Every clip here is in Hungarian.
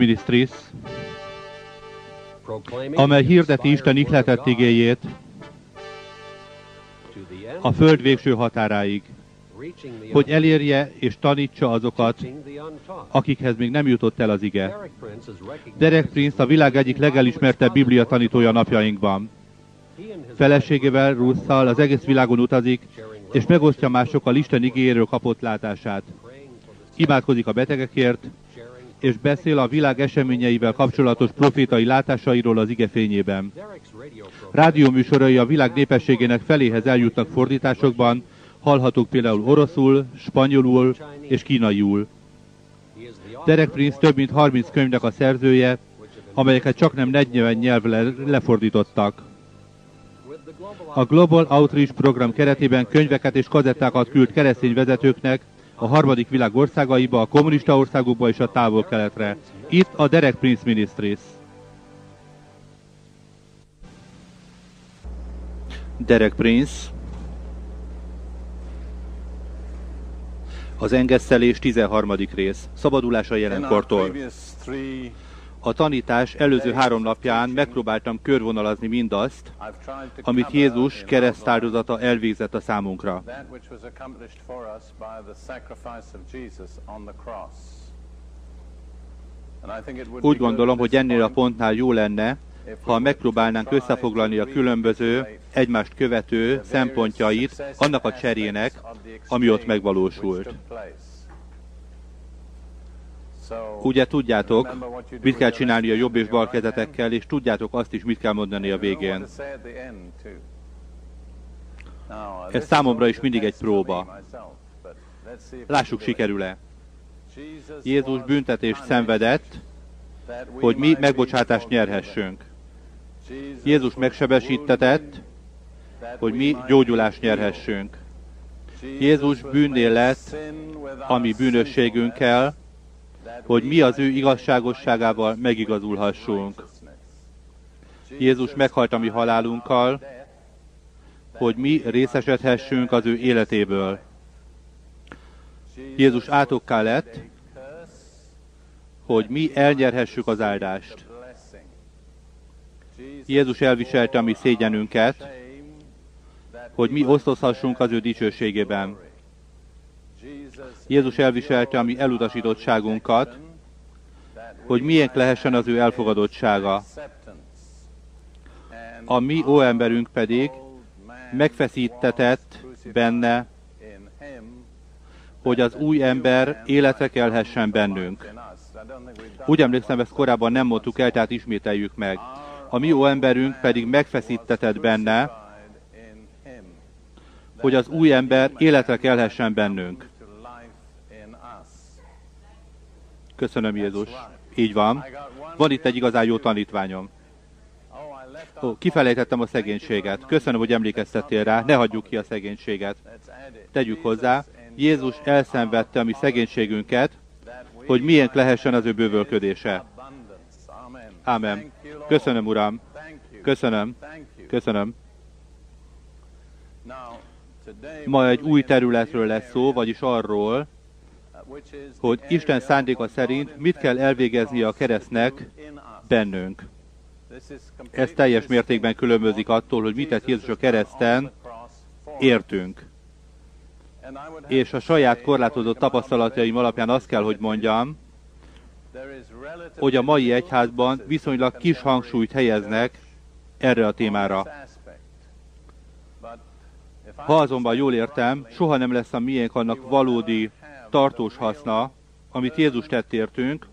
Ministries, amely hirdeti Isten ihletett igéjét a föld végső határáig, hogy elérje és tanítsa azokat, akikhez még nem jutott el az ige. Derek Prince a világ egyik legelismertebb biblia tanítója napjainkban. Feleségével, Russzal az egész világon utazik, és megosztja másokkal Isten igéről kapott látását. Imádkozik a betegekért, és beszél a világ eseményeivel kapcsolatos profétai látásairól az ige fényében. Rádióműsorai a világ népességének feléhez eljutnak fordításokban, hallhatók például oroszul, spanyolul és kínaiul. Derek Prince több mint 30 könyvnek a szerzője, amelyeket csak nem 40 nyelvre lefordítottak. A Global Outreach program keretében könyveket és kazettákat küld keresztény vezetőknek a harmadik világ országaiba, a kommunista országokba és a távol-keletre. Itt a Derek Prince Ministries. Derek Prince Az engesztelés 13. rész. Szabadulás a jelenkortól. A tanítás előző három napján megpróbáltam körvonalazni mindazt, amit Jézus keresztáldozata elvégzett a számunkra. Úgy gondolom, hogy ennél a pontnál jó lenne, ha megpróbálnánk összefoglalni a különböző, egymást követő szempontjait annak a cserének, ami ott megvalósult. Ugye tudjátok, mit kell csinálni a jobb és bal kezetekkel, és tudjátok azt is, mit kell mondani a végén. Ez számomra is mindig egy próba. Lássuk, sikerül-e. Jézus büntetést szenvedett, hogy mi megbocsátást nyerhessünk. Jézus megsebesítetett, hogy mi gyógyulást nyerhessünk. Jézus bűnnél lett, ami bűnösségünkkel, hogy mi az ő igazságosságával megigazulhassunk. Jézus meghalt a mi halálunkkal, hogy mi részesedhessünk az ő életéből. Jézus átokká lett, hogy mi elnyerhessük az áldást. Jézus elviselte a mi szégyenünket, hogy mi osztozhassunk az ő dicsőségében. Jézus elviselte a mi elutasítottságunkat, hogy milyen lehessen az ő elfogadottsága. A mi óemberünk pedig megfeszítetett benne, hogy az új ember életre kelhessen bennünk. Úgy emlékszem, ezt korábban nem mondtuk el, tehát ismételjük meg. A mi óemberünk pedig megfeszítetett benne, hogy az új ember életre kelhessen bennünk. Köszönöm, Jézus. Így van. Van itt egy igazán jó tanítványom. Ó, kifelejtettem a szegénységet. Köszönöm, hogy emlékeztettél rá. Ne hagyjuk ki a szegénységet. Tegyük hozzá. Jézus elszenvedte a mi szegénységünket, hogy milyen lehessen az ő bővölködése. Ámen. Köszönöm, Uram. Köszönöm. Köszönöm. Ma egy új területről lesz szó, vagyis arról, hogy Isten szándéka szerint mit kell elvégezni a keresztnek bennünk. Ez teljes mértékben különbözik attól, hogy mit tett Jézus a kereszten, értünk. És a saját korlátozott tapasztalataim alapján azt kell, hogy mondjam, hogy a mai egyházban viszonylag kis hangsúlyt helyeznek erre a témára. Ha azonban jól értem, soha nem lesz a miénk annak valódi tartós haszna, amit Jézus tett értünk,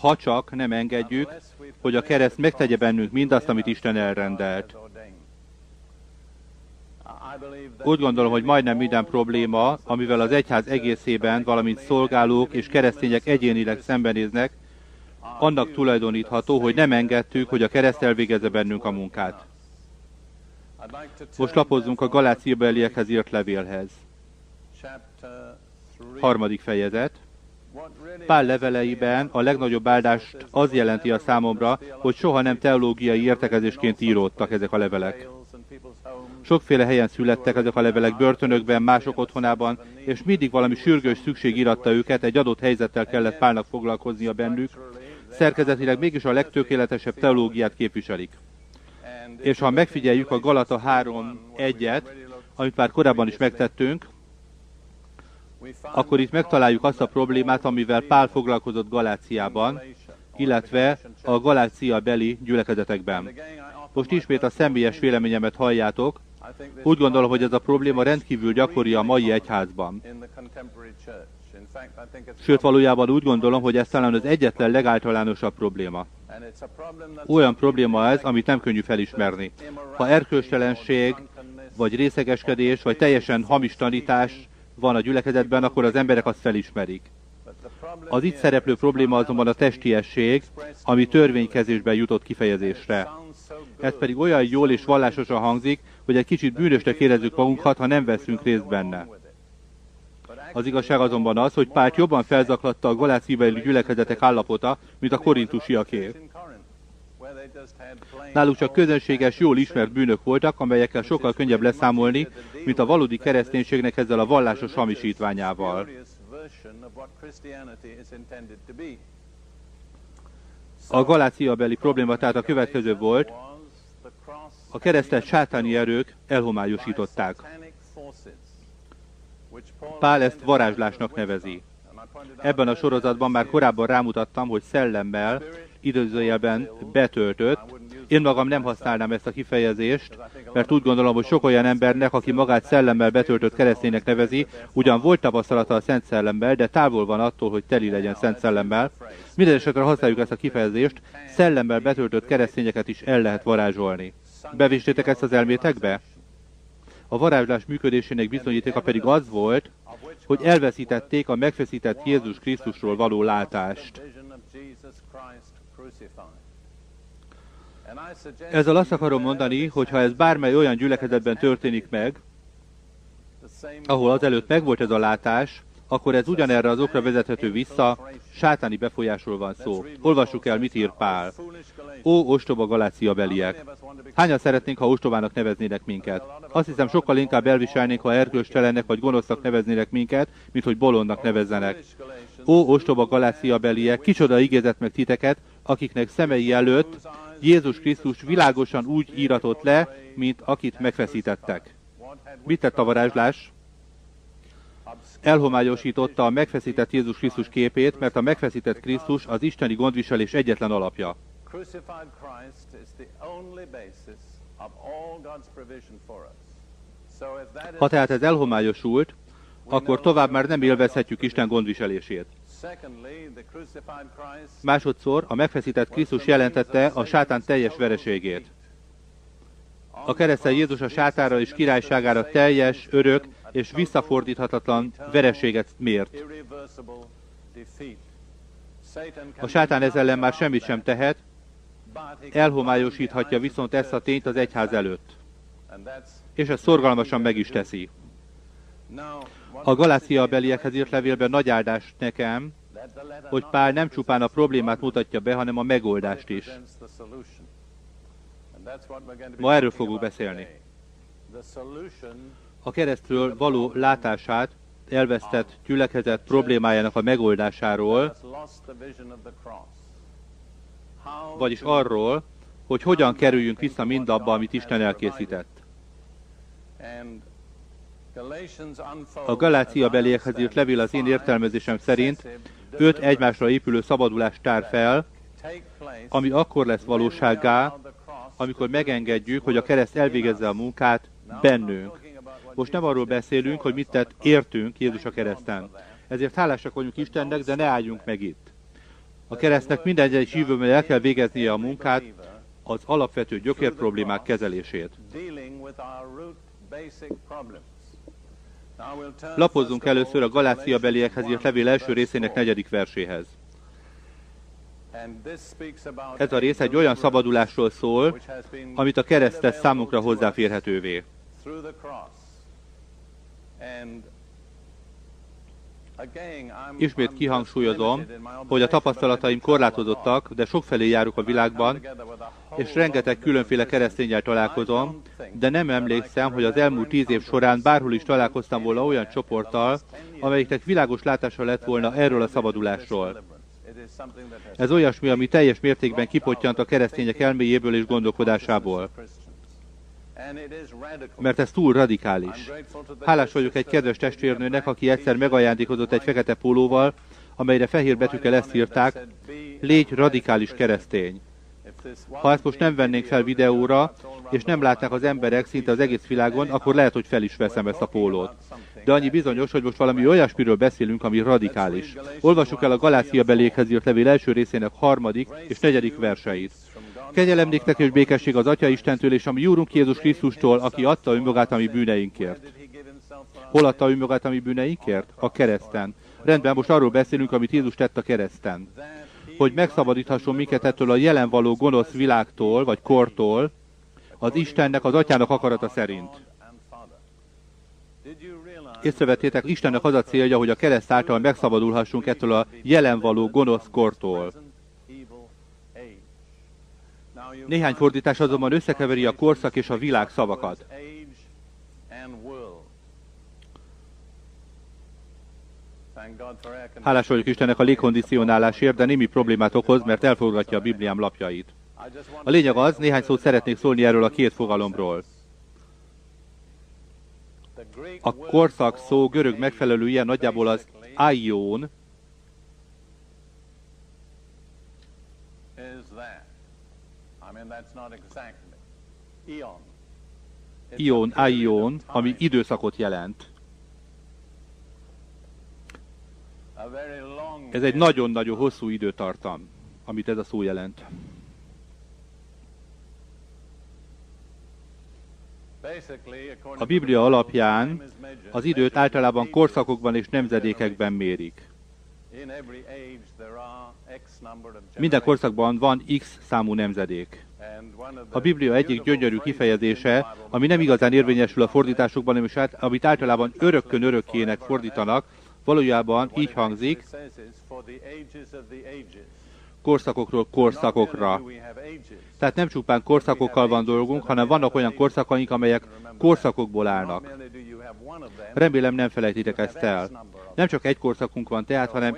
ha csak nem engedjük, hogy a kereszt megtegye bennünk mindazt, amit Isten elrendelt. Úgy gondolom, hogy majdnem minden probléma, amivel az egyház egészében, valamint szolgálók és keresztények egyénileg szembenéznek, annak tulajdonítható, hogy nem engedtük, hogy a kereszt elvégezze bennünk a munkát. Most lapozzunk a Galácia beliekhez írt levélhez. Harmadik fejezet. Pál leveleiben a legnagyobb áldást az jelenti a számomra, hogy soha nem teológiai értekezésként íródtak ezek a levelek. Sokféle helyen születtek ezek a levelek börtönökben, mások otthonában, és mindig valami sürgős szükség iratta őket, egy adott helyzettel kellett Pálnak foglalkoznia bennük, szerkezetileg mégis a legtökéletesebb teológiát képviselik. És ha megfigyeljük a Galata 3.1-et, amit már korábban is megtettünk, akkor itt megtaláljuk azt a problémát, amivel Pál foglalkozott Galáciában, illetve a Galácia beli gyülekezetekben. Most ismét a személyes véleményemet halljátok, úgy gondolom, hogy ez a probléma rendkívül gyakori a mai egyházban. Sőt, valójában úgy gondolom, hogy ez talán az egyetlen legáltalánosabb probléma. Olyan probléma ez, amit nem könnyű felismerni. Ha erkölcstelenség, vagy részegeskedés, vagy teljesen hamis tanítás van a gyülekezetben, akkor az emberek azt felismerik. Az itt szereplő probléma azonban a testiesség, ami törvénykezésben jutott kifejezésre. Ez pedig olyan jól és vallásosan hangzik, hogy egy kicsit bűnösnek érezzük magunkat, ha nem veszünk részt benne. Az igazság azonban az, hogy Pált jobban felzaklatta a galáciai gyülekezetek állapota, mint a korintusiaké. Náluk csak közönséges, jól ismert bűnök voltak, amelyekkel sokkal könnyebb leszámolni, mint a valódi kereszténységnek ezzel a vallásos hamisítványával. A galácia beli probléma tehát a következő volt, a keresztes sátáni erők elhomályosították. Pál ezt varázslásnak nevezi. Ebben a sorozatban már korábban rámutattam, hogy szellemmel, időzőjelben betöltött. Én magam nem használnám ezt a kifejezést, mert úgy gondolom, hogy sok olyan embernek, aki magát szellemmel betöltött kereszténynek nevezi, ugyan volt tapasztalata a Szent Szellemmel, de távol van attól, hogy teli legyen Szent Szellemmel. Minden esetre használjuk ezt a kifejezést, szellemmel betöltött keresztényeket is el lehet varázsolni. Bevistétek ezt az elmétekbe? A varázslás működésének bizonyítéka pedig az volt, hogy elveszítették a megfeszített Jézus Krisztusról való látást. Ezzel azt akarom mondani, hogy ha ez bármely olyan gyülekezetben történik meg, ahol azelőtt megvolt ez a látás, akkor ez ugyanerre az okra vezethető vissza, sátáni befolyásról van szó. Olvassuk el, mit ír Pál. Ó, ostoba galácia beliek! Hányan szeretnénk, ha ostobának neveznének minket? Azt hiszem, sokkal inkább elviselnénk, ha erkölcstelennek vagy gonosznak neveznének minket, mint hogy bolondnak nevezzenek. Ó, ostoba galácia beliek, kicsoda igézett meg titeket, akiknek szemei előtt Jézus Krisztus világosan úgy íratott le, mint akit megfeszítettek. Mit tett a varázslás? elhomályosította a megfeszített Jézus Krisztus képét, mert a megfeszített Krisztus az isteni gondviselés egyetlen alapja. Ha tehát ez elhomályosult, akkor tovább már nem élvezhetjük Isten gondviselését. Másodszor a megfeszített Krisztus jelentette a sátán teljes vereségét. A keresztel Jézus a sátára és királyságára teljes, örök és visszafordíthatatlan vereséget mért. A sátán ezzel ellen már semmit sem tehet, elhomályosíthatja viszont ezt a tényt az egyház előtt. És ezt szorgalmasan meg is teszi. A Galácia beliekhez írt levélben nagy áldás nekem, hogy Pál nem csupán a problémát mutatja be, hanem a megoldást is. Ma erről fogunk beszélni a keresztről való látását elvesztett gyülekezet problémájának a megoldásáról, vagyis arról, hogy hogyan kerüljünk vissza mindabba, amit Isten elkészített. A Galácia beliekhez írt levél az én értelmezésem szerint öt egymásra épülő szabadulást tár fel, ami akkor lesz valósággá, amikor megengedjük, hogy a kereszt elvégezze a munkát bennünk. Most nem arról beszélünk, hogy mit tett értünk Jézus a kereszten. Ezért hálásak vagyunk Istennek, de ne álljunk meg itt. A keresztnek minden egyes hívőben el kell végeznie a munkát, az alapvető gyökér problémák kezelését. Lapozzunk először a Galácia beliekhez írt levél első részének negyedik verséhez. Ez a rész egy olyan szabadulásról szól, amit a kereszt tesz számunkra hozzáférhetővé. Ismét kihangsúlyozom, hogy a tapasztalataim korlátozottak, de sokfelé járok a világban, és rengeteg különféle keresztényel találkozom, de nem emlékszem, hogy az elmúlt tíz év során bárhol is találkoztam volna olyan csoporttal, amelyiknek világos látása lett volna erről a szabadulásról. Ez olyasmi, ami teljes mértékben kipottyant a keresztények elméjéből és gondolkodásából. Mert ez túl radikális. Hálás vagyok egy kedves testvérnőnek, aki egyszer megajándékozott egy fekete pólóval, amelyre fehér betűkkel ezt írták, légy radikális keresztény. Ha ezt most nem vennénk fel videóra, és nem látnák az emberek szinte az egész világon, akkor lehet, hogy fel is veszem ezt a pólót. De annyi bizonyos, hogy most valami olyasmiről beszélünk, ami radikális. Olvassuk el a Galácia belékhez írt levél első részének harmadik és negyedik verseit. Kegyelem néktek és békesség az Atya Istentől és a mi Úrunk Jézus Krisztustól, aki adta önmagát a mi bűneinkért. Hol adta önmagát a mi bűneinkért? A kereszten. Rendben, most arról beszélünk, amit Jézus tett a kereszten. Hogy megszabadíthasson minket ettől a jelen való gonosz világtól, vagy kortól, az Istennek, az Atyának akarata szerint. Észrevettétek, Istennek az a célja, hogy a kereszt által megszabadulhassunk ettől a jelen való gonosz kortól. Néhány fordítás azonban összekeveri a korszak és a világ szavakat. Hálás vagyok Istennek a légkondicionálásért, de némi problémát okoz, mert elfogadja a Bibliám lapjait. A lényeg az, néhány szót szeretnék szólni erről a két fogalomról. A korszak szó görög megfelelője nagyjából az aion, Ion, aion, ami időszakot jelent. Ez egy nagyon-nagyon hosszú időtartam, amit ez a szó jelent. A Biblia alapján az időt általában korszakokban és nemzedékekben mérik. Minden korszakban van X számú nemzedék. A Biblia egyik gyönyörű kifejezése, ami nem igazán érvényesül a fordításokban, és amit általában örökkön örökkének fordítanak, valójában így hangzik, korszakokról korszakokra. Tehát nem csupán korszakokkal van dolgunk, hanem vannak olyan korszakaink, amelyek korszakokból állnak. Remélem nem felejtitek ezt el. Nem csak egy korszakunk van tehát, hanem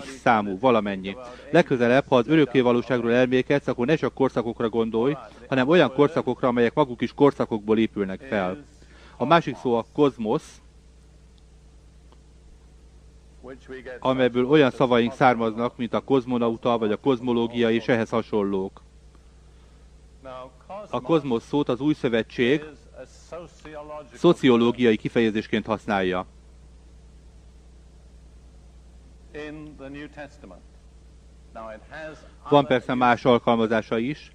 X számú, valamennyi. Legközelebb, ha az örökké valóságról elmékedsz, akkor ne csak korszakokra gondolj, hanem olyan korszakokra, amelyek maguk is korszakokból épülnek fel. A másik szó a kozmosz, amelyből olyan szavaink származnak, mint a kozmonauta vagy a kozmológia és ehhez hasonlók. A kozmosz szót az új szövetség szociológiai kifejezésként használja. Van persze más alkalmazása is,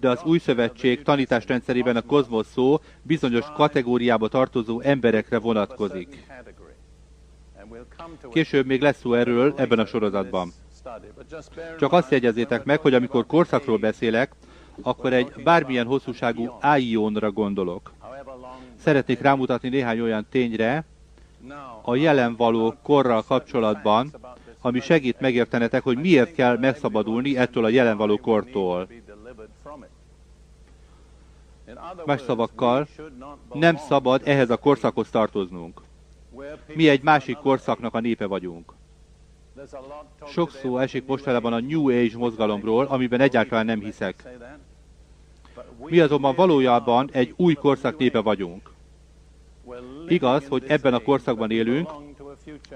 de az új szövetség tanításrendszerében a kozmosz szó bizonyos kategóriába tartozó emberekre vonatkozik. Később még lesz szó erről ebben a sorozatban. Csak azt jegyezzétek meg, hogy amikor korszakról beszélek, akkor egy bármilyen hosszúságú áionra gondolok. Szeretnék rámutatni néhány olyan tényre, a jelen való korral kapcsolatban, ami segít megértenetek, hogy miért kell megszabadulni ettől a jelen való kortól. Más szavakkal, nem szabad ehhez a korszakhoz tartoznunk. Mi egy másik korszaknak a népe vagyunk. Sok szó esik mostanában a New Age mozgalomról, amiben egyáltalán nem hiszek. Mi azonban valójában egy új korszak népe vagyunk. Igaz, hogy ebben a korszakban élünk,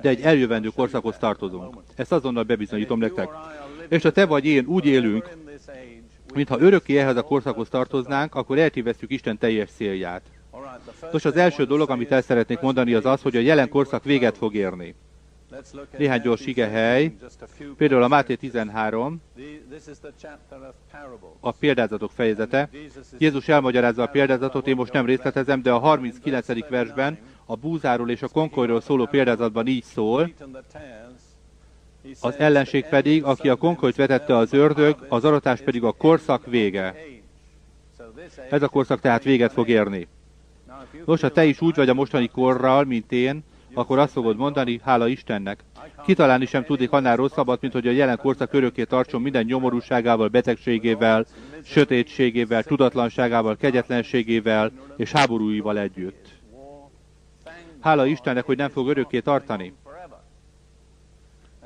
de egy eljövendő korszakhoz tartozunk. Ezt azonnal bebizonyítom nektek. És ha te vagy én úgy élünk, mintha örökké ehhez a korszakhoz tartoznánk, akkor eltévesztjük Isten teljes célját. Nos, az első dolog, amit el szeretnék mondani, az az, hogy a jelen korszak véget fog érni. Néhány gyors hely. például a Máté 13, a példázatok fejezete. Jézus elmagyarázza a példázatot, én most nem részletezem, de a 39. versben a búzáról és a konkolyról szóló példázatban így szól, az ellenség pedig, aki a konkolyt vetette az ördög, az aratás pedig a korszak vége. Ez a korszak tehát véget fog érni. Nos, ha te is úgy vagy a mostani korral, mint én, akkor azt fogod mondani, hála Istennek. Kitalálni sem tudnék annál rosszabbat, mint hogy a jelen korszak örökké tartson minden nyomorúságával, betegségével, sötétségével, tudatlanságával, kegyetlenségével és háborúival együtt. Hála Istennek, hogy nem fog örökké tartani.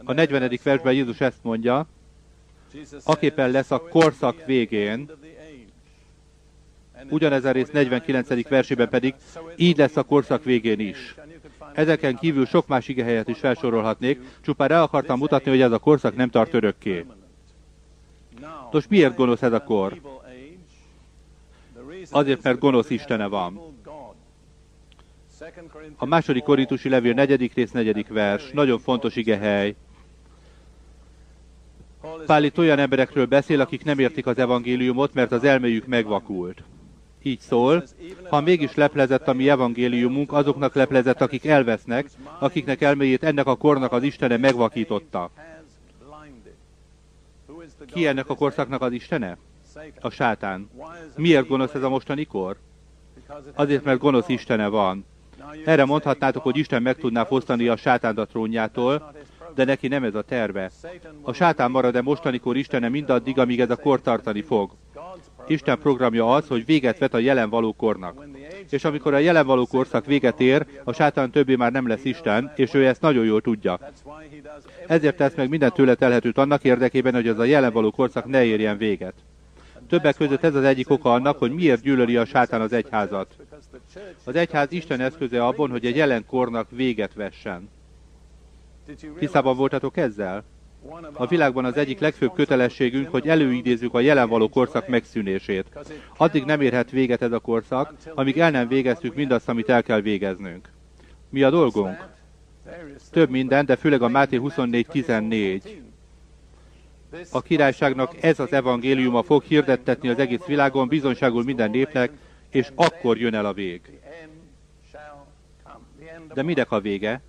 A 40. versben Jézus ezt mondja, aképpen lesz a korszak végén, ugyanezen rész 49. versében pedig, így lesz a korszak végén is. Ezeken kívül sok más igehelyet is felsorolhatnék, csupán el akartam mutatni, hogy ez a korszak nem tart örökké. Nos, miért gonosz ez a kor? Azért, mert gonosz Istene van. A második korintusi levél negyedik rész, negyedik vers. Nagyon fontos igehely. Pál itt olyan emberekről beszél, akik nem értik az evangéliumot, mert az elméjük megvakult. Így szól, ha mégis leplezett a mi evangéliumunk, azoknak leplezett, akik elvesznek, akiknek elméjét ennek a kornak az Istene megvakította. Ki ennek a korszaknak az Istene? A sátán. Miért gonosz ez a mostani kor? Azért, mert gonosz Istene van. Erre mondhatnátok, hogy Isten meg tudná fosztani a sátánt a trónjától, de neki nem ez a terve. A sátán marad-e mostanikor Istene mindaddig, amíg ez a kor tartani fog. Isten programja az, hogy véget vet a jelen való kornak. És amikor a jelen való korszak véget ér, a sátán többé már nem lesz Isten, és ő ezt nagyon jól tudja. Ezért tesz meg minden tőle telhetőt annak érdekében, hogy az a jelen való korszak ne érjen véget. Többek között ez az egyik oka annak, hogy miért gyűlöli a sátán az egyházat. Az egyház Isten eszköze abban, hogy egy jelen kornak véget vessen. Tisztában voltatok ezzel? A világban az egyik legfőbb kötelességünk, hogy előidézzük a jelen való korszak megszűnését. Addig nem érhet véget ez a korszak, amíg el nem végeztük mindazt, amit el kell végeznünk. Mi a dolgunk? Több minden, de főleg a Máté 24.14. A királyságnak ez az evangéliuma fog hirdettetni az egész világon, bizonyságul minden népnek, és akkor jön el a vég. De minek a vége?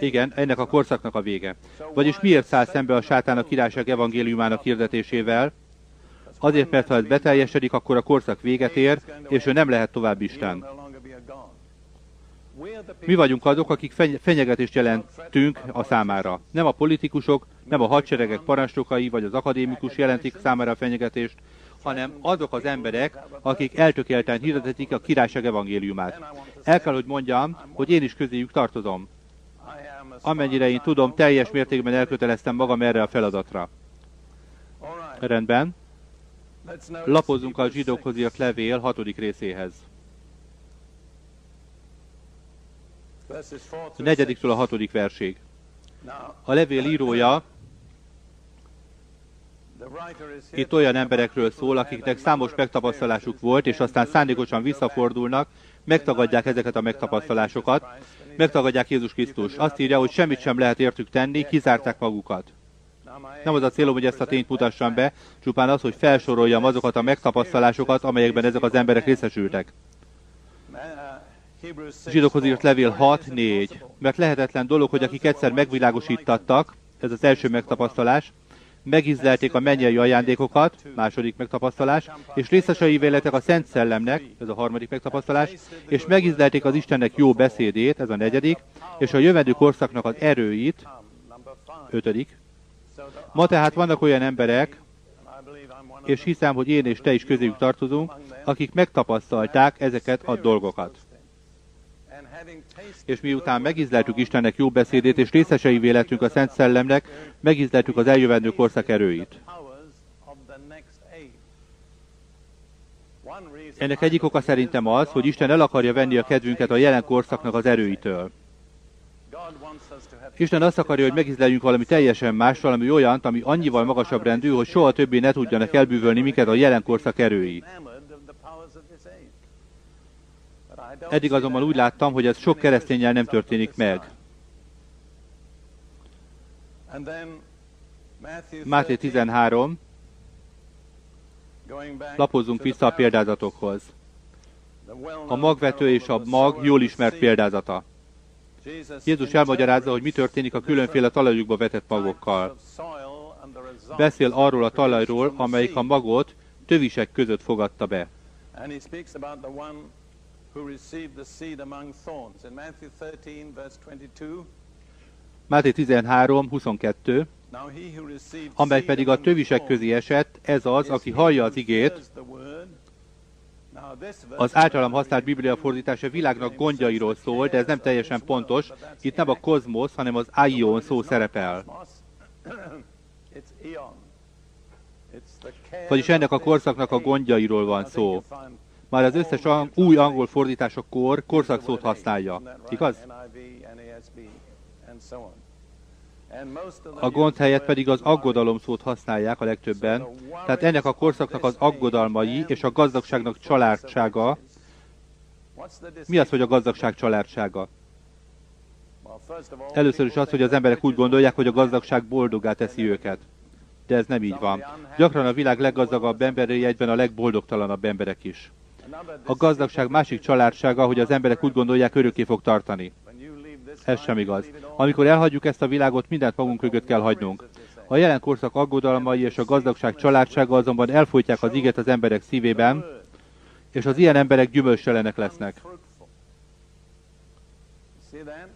Igen, ennek a korszaknak a vége. Vagyis miért száll szembe a sátán a királyság evangéliumának hirdetésével? Azért, mert ha ez beteljesedik, akkor a korszak véget ér, és ő nem lehet tovább Isten. Mi vagyunk azok, akik fenyegetést jelentünk a számára. Nem a politikusok, nem a hadseregek parancsnokai vagy az akadémikus jelentik számára a fenyegetést, hanem azok az emberek, akik eltökélten hirdetik a királyság evangéliumát. El kell, hogy mondjam, hogy én is közéjük tartozom amennyire én tudom, teljes mértékben elköteleztem magam erre a feladatra. Rendben. Lapozunk a zsidókhoz írt levél hatodik részéhez. A negyediktől a hatodik verség. A levél írója itt olyan emberekről szól, akiknek számos megtapasztalásuk volt, és aztán szándékosan visszafordulnak, megtagadják ezeket a megtapasztalásokat, megtagadják Jézus Krisztus. Azt írja, hogy semmit sem lehet értük tenni, kizárták magukat. Nem az a célom, hogy ezt a tényt mutassam be, csupán az, hogy felsoroljam azokat a megtapasztalásokat, amelyekben ezek az emberek részesültek. Zsidókhoz írt levél 6-4. Mert lehetetlen dolog, hogy akik egyszer megvilágosítattak, ez az első megtapasztalás, megizlelték a mennyei ajándékokat, második megtapasztalás, és részesei véletek a Szent Szellemnek, ez a harmadik megtapasztalás, és megizlelték az Istennek jó beszédét, ez a negyedik, és a jövendő korszaknak az erőit, ötödik. Ma tehát vannak olyan emberek, és hiszem, hogy én és te is közéjük tartozunk, akik megtapasztalták ezeket a dolgokat és miután megizleltük Istennek jó beszédét, és részesei véletünk a Szent Szellemnek, megizleltük az eljövendő korszak erőit. Ennek egyik oka szerintem az, hogy Isten el akarja venni a kedvünket a jelen korszaknak az erőitől. Isten azt akarja, hogy megizleljünk valami teljesen más, valami olyant, ami annyival magasabb rendű, hogy soha többé ne tudjanak elbűvölni minket a jelen korszak erői. Eddig azonban úgy láttam, hogy ez sok keresztényel nem történik meg. Máté 13. Lapozzunk vissza a példázatokhoz. A magvető és a mag jól ismert példázata. Jézus elmagyarázza, hogy mi történik a különféle talajukba vetett magokkal. Beszél arról a talajról, amelyik a magot tövisek között fogadta be who received the seed among thorns. In Matthew 13, verse 22, Máté 13, 22, amely pedig a tövisek közé esett, ez az, aki hallja az igét, az általam használt Biblia fordítása világnak gondjairól szól, de ez nem teljesen pontos. Itt nem a kozmosz, hanem az aion szó szerepel. Vagyis ennek a korszaknak a gondjairól van szó. Már az összes új angol fordításokor korszakszót használja. Igaz? A gond helyett pedig az aggodalom szót használják a legtöbben. Tehát ennek a korszaknak az aggodalmai és a gazdagságnak családsága. Mi az, hogy a gazdagság családsága? Először is az, hogy az emberek úgy gondolják, hogy a gazdagság boldogá teszi őket. De ez nem így van. Gyakran a világ leggazdagabb emberei egyben a legboldogtalanabb emberek is. A gazdagság másik családsága, hogy az emberek úgy gondolják, örökké fog tartani. Ez sem igaz. Amikor elhagyjuk ezt a világot, mindent magunk mögött kell hagynunk. A jelen korszak aggodalmai és a gazdagság családsága azonban elfolytják az iget az emberek szívében, és az ilyen emberek gyümölcselenek lesznek.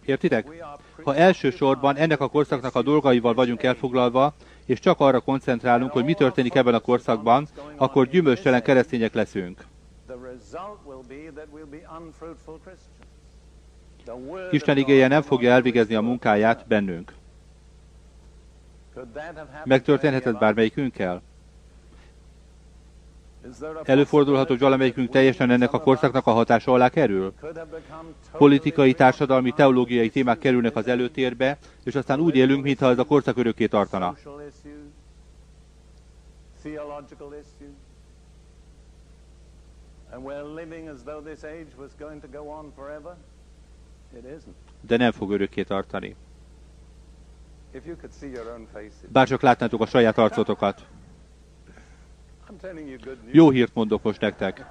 Értitek? Ha elsősorban ennek a korszaknak a dolgaival vagyunk elfoglalva, és csak arra koncentrálunk, hogy mi történik ebben a korszakban, akkor gyümölcstelen keresztények leszünk. Isten igéje nem fogja elvégezni a munkáját bennünk. Megtörténhetett bármelyikünkkel? Előfordulhat, hogy valamelyikünk teljesen ennek a korszaknak a hatása alá kerül? Politikai, társadalmi, teológiai témák kerülnek az előtérbe, és aztán úgy élünk, mintha ez a korszak örökké tartana. De nem fog örökké tartani. Bár csak látnátok a saját arcotokat. Jó hírt mondok most nektek.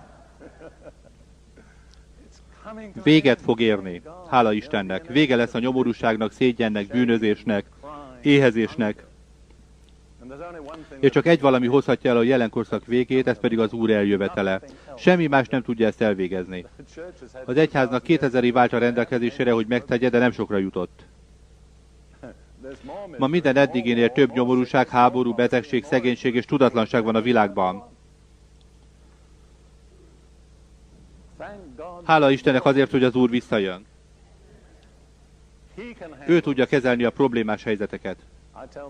Véget fog érni. Hála Istennek. Vége lesz a nyomorúságnak, szégyennek, bűnözésnek, éhezésnek. És csak egy valami hozhatja el a jelen korszak végét, ez pedig az Úr eljövetele. Semmi más nem tudja ezt elvégezni. Az egyháznak 2000 év állt a rendelkezésére, hogy megtegye, de nem sokra jutott. Ma minden eddiginél több nyomorúság, háború, betegség, szegénység és tudatlanság van a világban. Hála Istennek azért, hogy az Úr visszajön. Ő tudja kezelni a problémás helyzeteket.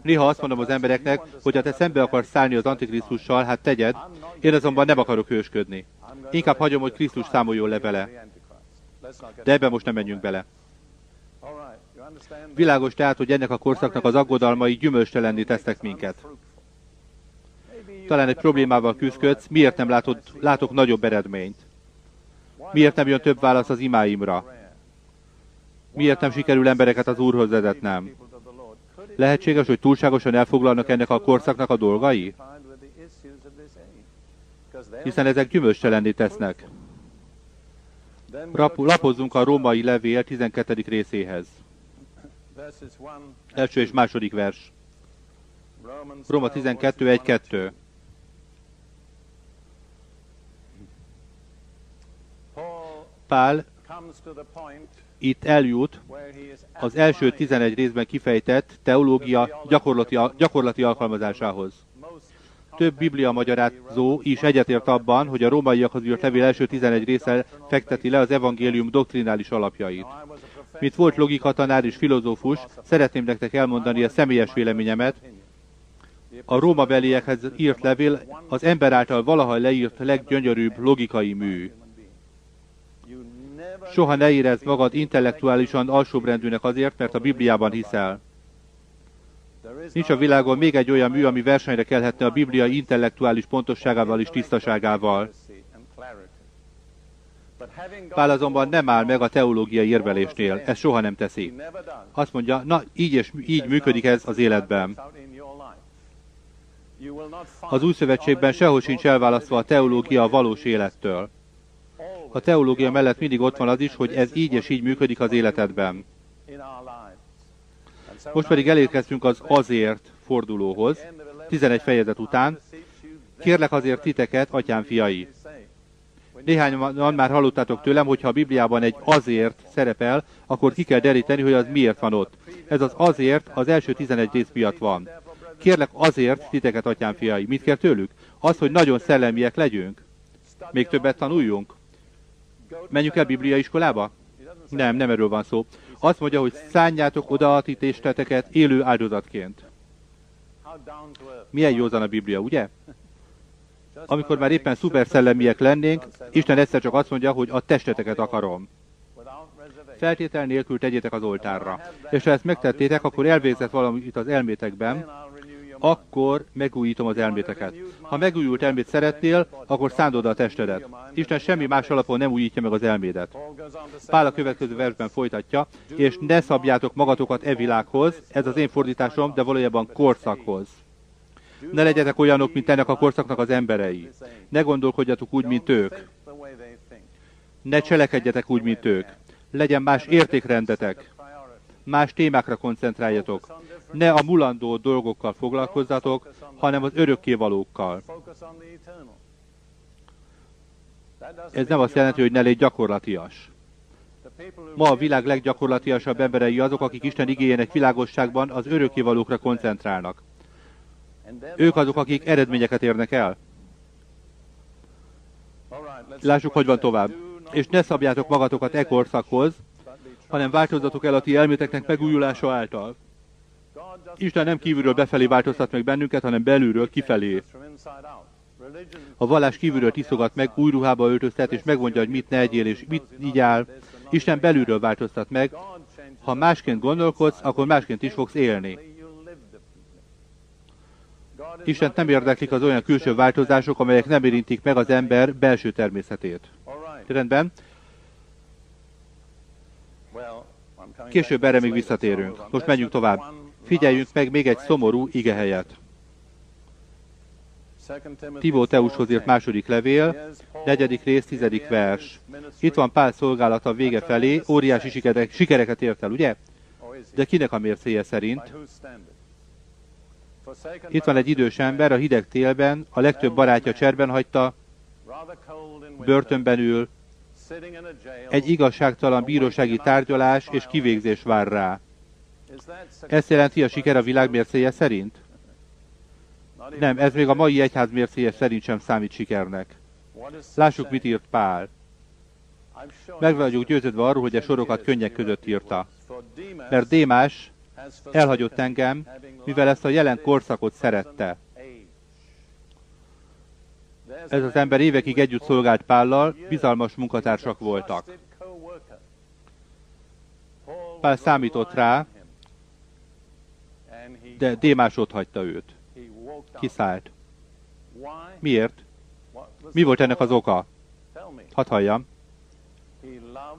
Néha azt mondom az embereknek, hogy ha te szembe akarsz szállni az Antikrisztussal, hát tegyed, én azonban nem akarok hősködni. Inkább hagyom, hogy Krisztus számoljon le vele. De ebben most nem menjünk bele. Világos tehát, hogy ennek a korszaknak az aggodalmai gyümölcstelenni tesznek minket. Talán egy problémával küzdködsz, miért nem látod, látok nagyobb eredményt? Miért nem jön több válasz az imáimra? Miért nem sikerül embereket az Úrhoz vezetnem? Lehetséges, hogy túlságosan elfoglalnak ennek a korszaknak a dolgai? Hiszen ezek gyümölcstelenné tesznek. lapozzunk a római levél 12. részéhez. Első és második vers. Róma 12, 1, 2. Pál itt eljut az első 11 részben kifejtett teológia gyakorlati, gyakorlati alkalmazásához. Több biblia magyarázó is egyetért abban, hogy a rómaiakhoz írt levél első 11 része fekteti le az evangélium doktrinális alapjait. Mint volt logika tanár és filozófus, szeretném nektek elmondani a személyes véleményemet. A Róma beliekhez írt levél az ember által valaha leírt leggyönyörűbb logikai mű. Soha ne érezd magad intellektuálisan alsóbrendűnek azért, mert a Bibliában hiszel. Nincs a világon még egy olyan mű, ami versenyre kelhetne a Biblia intellektuális pontosságával és tisztaságával. Pál azonban nem áll meg a teológiai érvelésnél, ezt soha nem teszi. Azt mondja, na így és így működik ez az életben. Az új szövetségben sehol sincs elválasztva a teológia a valós élettől a teológia mellett mindig ott van az is, hogy ez így és így működik az életedben. Most pedig elérkeztünk az azért fordulóhoz, 11 fejezet után. Kérlek azért titeket, atyám fiai. Néhányan már hallottátok tőlem, hogyha a Bibliában egy azért szerepel, akkor ki kell deríteni, hogy az miért van ott. Ez az azért az első 11 rész miatt van. Kérlek azért, titeket, atyám fiai, mit kér tőlük? Az, hogy nagyon szellemiek legyünk. Még többet tanuljunk. Menjünk el Biblia iskolába? Nem, nem erről van szó. Azt mondja, hogy szálljátok oda a élő áldozatként. Milyen józan a Biblia, ugye? Amikor már éppen szuperszellemiek lennénk, Isten egyszer csak azt mondja, hogy a testeteket akarom. Feltétel nélkül tegyétek az oltárra. És ha ezt megtettétek, akkor elvégzett valamit az elmétekben, akkor megújítom az elméteket. Ha megújult elmét szeretnél, akkor szánd oda a testedet. Isten semmi más alapon nem újítja meg az elmédet. Pál a következő versben folytatja, és ne szabjátok magatokat e világhoz, ez az én fordításom, de valójában korszakhoz. Ne legyetek olyanok, mint ennek a korszaknak az emberei. Ne gondolkodjatok úgy, mint ők. Ne cselekedjetek úgy, mint ők. Legyen más értékrendetek. Más témákra koncentráljatok. Ne a mulandó dolgokkal foglalkozzatok, hanem az örökkévalókkal. Ez nem azt jelenti, hogy ne légy gyakorlatias. Ma a világ leggyakorlatiasabb emberei azok, akik Isten igényének világosságban az örökkévalókra koncentrálnak. Ők azok, akik eredményeket érnek el. Lássuk, hogy van tovább. És ne szabjátok magatokat e korszakhoz, hanem változatok el a ti elméteknek megújulása által. Isten nem kívülről befelé változtat meg bennünket, hanem belülről kifelé. A vallás kívülről tiszogat meg, új ruhába öltöztet, és megmondja, hogy mit ne egyél, és mit így áll. Isten belülről változtat meg. Ha másként gondolkodsz, akkor másként is fogsz élni. Isten nem érdeklik az olyan külső változások, amelyek nem érintik meg az ember belső természetét. Rendben. Később erre még visszatérünk. Most menjünk tovább. Figyeljünk meg még egy szomorú igehelyet. Timóteushoz írt második levél, negyedik rész, tizedik vers. Itt van Pál szolgálata vége felé, óriási sikerek, sikereket ért el, ugye? De kinek a mércéje szerint? Itt van egy idős ember a hideg télben, a legtöbb barátja cserben hagyta, börtönben ül, egy igazságtalan bírósági tárgyalás és kivégzés vár rá. Ezt jelenti a siker a világ mércéje szerint? Nem, ez még a mai egyház mércéje szerint sem számít sikernek. Lássuk, mit írt Pál. Meg vagyok győződve arról, hogy a sorokat könnyek között írta. Mert Démás elhagyott engem, mivel ezt a jelen korszakot szerette. Ez az ember évekig együtt szolgált Pállal, bizalmas munkatársak voltak. Pál számított rá, de Démás ott hagyta őt. Kiszállt. Miért? Mi volt ennek az oka? Hadd halljam.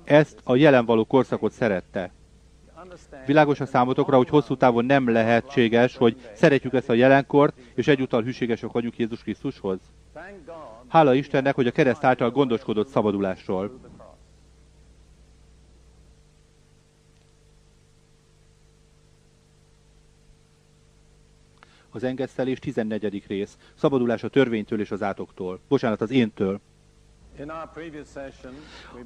Ezt a jelen való korszakot szerette. Világos a számotokra, hogy hosszú távon nem lehetséges, hogy szeretjük ezt a jelenkort, és egyúttal hűségesek vagyunk Jézus Krisztushoz. Hála Istennek, hogy a kereszt által gondoskodott szabadulásról. Az engesztelés 14. rész. Szabadulás a törvénytől és az átoktól. Bocsánat, az éntől.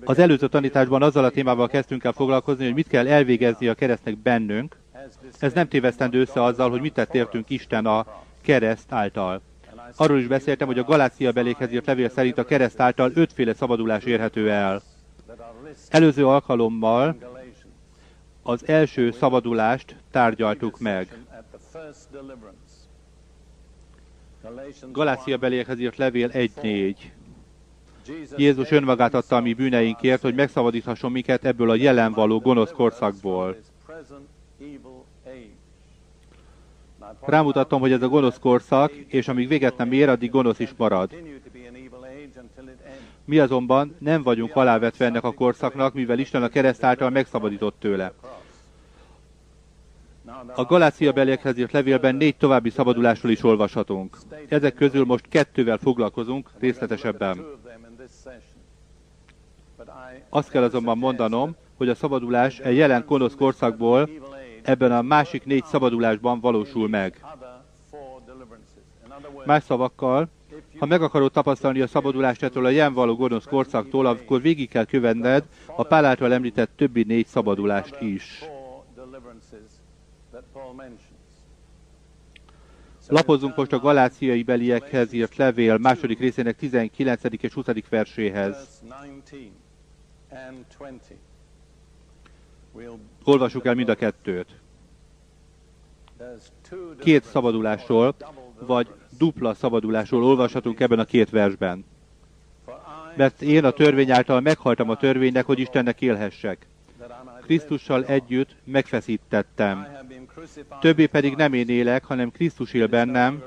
Az előző tanításban azzal a témával kezdtünk el foglalkozni, hogy mit kell elvégezni a keresztnek bennünk. Ez nem tévesztendő össze azzal, hogy mit tett értünk Isten a kereszt által. Arról is beszéltem, hogy a Galácia belékhez írt levél szerint a kereszt által ötféle szabadulás érhető el. Előző alkalommal az első szabadulást tárgyaltuk meg. Galácia belékhez írt levél 1.4. Jézus önmagát adta a mi bűneinkért, hogy megszabadíthasson minket ebből a jelen való gonosz korszakból. Rámutattam, hogy ez a gonosz korszak, és amíg véget nem ér, addig gonosz is marad. Mi azonban nem vagyunk alávetve ennek a korszaknak, mivel Isten a kereszt által megszabadított tőle. A Galácia beliekhez írt levélben négy további szabadulásról is olvashatunk. Ezek közül most kettővel foglalkozunk részletesebben. Azt kell azonban mondanom, hogy a szabadulás egy jelen gonosz korszakból ebben a másik négy szabadulásban valósul meg. Más szavakkal, Ha meg akarod tapasztalni a szabadulást ettől a jelen való gonosz korszaktól, akkor végig kell követned a Pál által említett többi négy szabadulást is. Lapozzunk most a galáciai beliekhez írt levél második részének 19. és 20. verséhez. Olvassuk el mind a kettőt. Két szabadulásról, vagy dupla szabadulásról olvashatunk ebben a két versben. Mert én a törvény által meghaltam a törvénynek, hogy Istennek élhessek. Krisztussal együtt megfeszítettem. Többé pedig nem én élek, hanem Krisztus él bennem,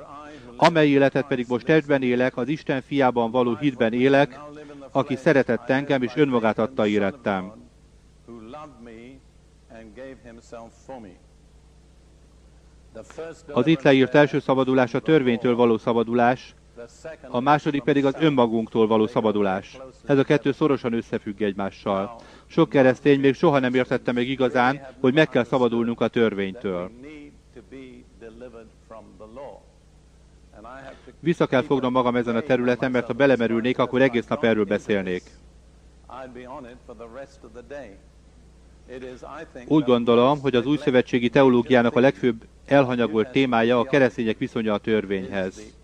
amely életet pedig most testben élek, az Isten fiában való hitben élek, aki szeretett engem és önmagát adta érettem. Az itt leírt első szabadulás a törvénytől való szabadulás, a második pedig az önmagunktól való szabadulás. Ez a kettő szorosan összefügg egymással. Sok keresztény még soha nem értette meg igazán, hogy meg kell szabadulnunk a törvénytől. Vissza kell fognom magam ezen a területen, mert ha belemerülnék, akkor egész nap erről beszélnék. Úgy gondolom, hogy az új szövetségi teológiának a legfőbb elhanyagolt témája a keresztények viszonya a törvényhez.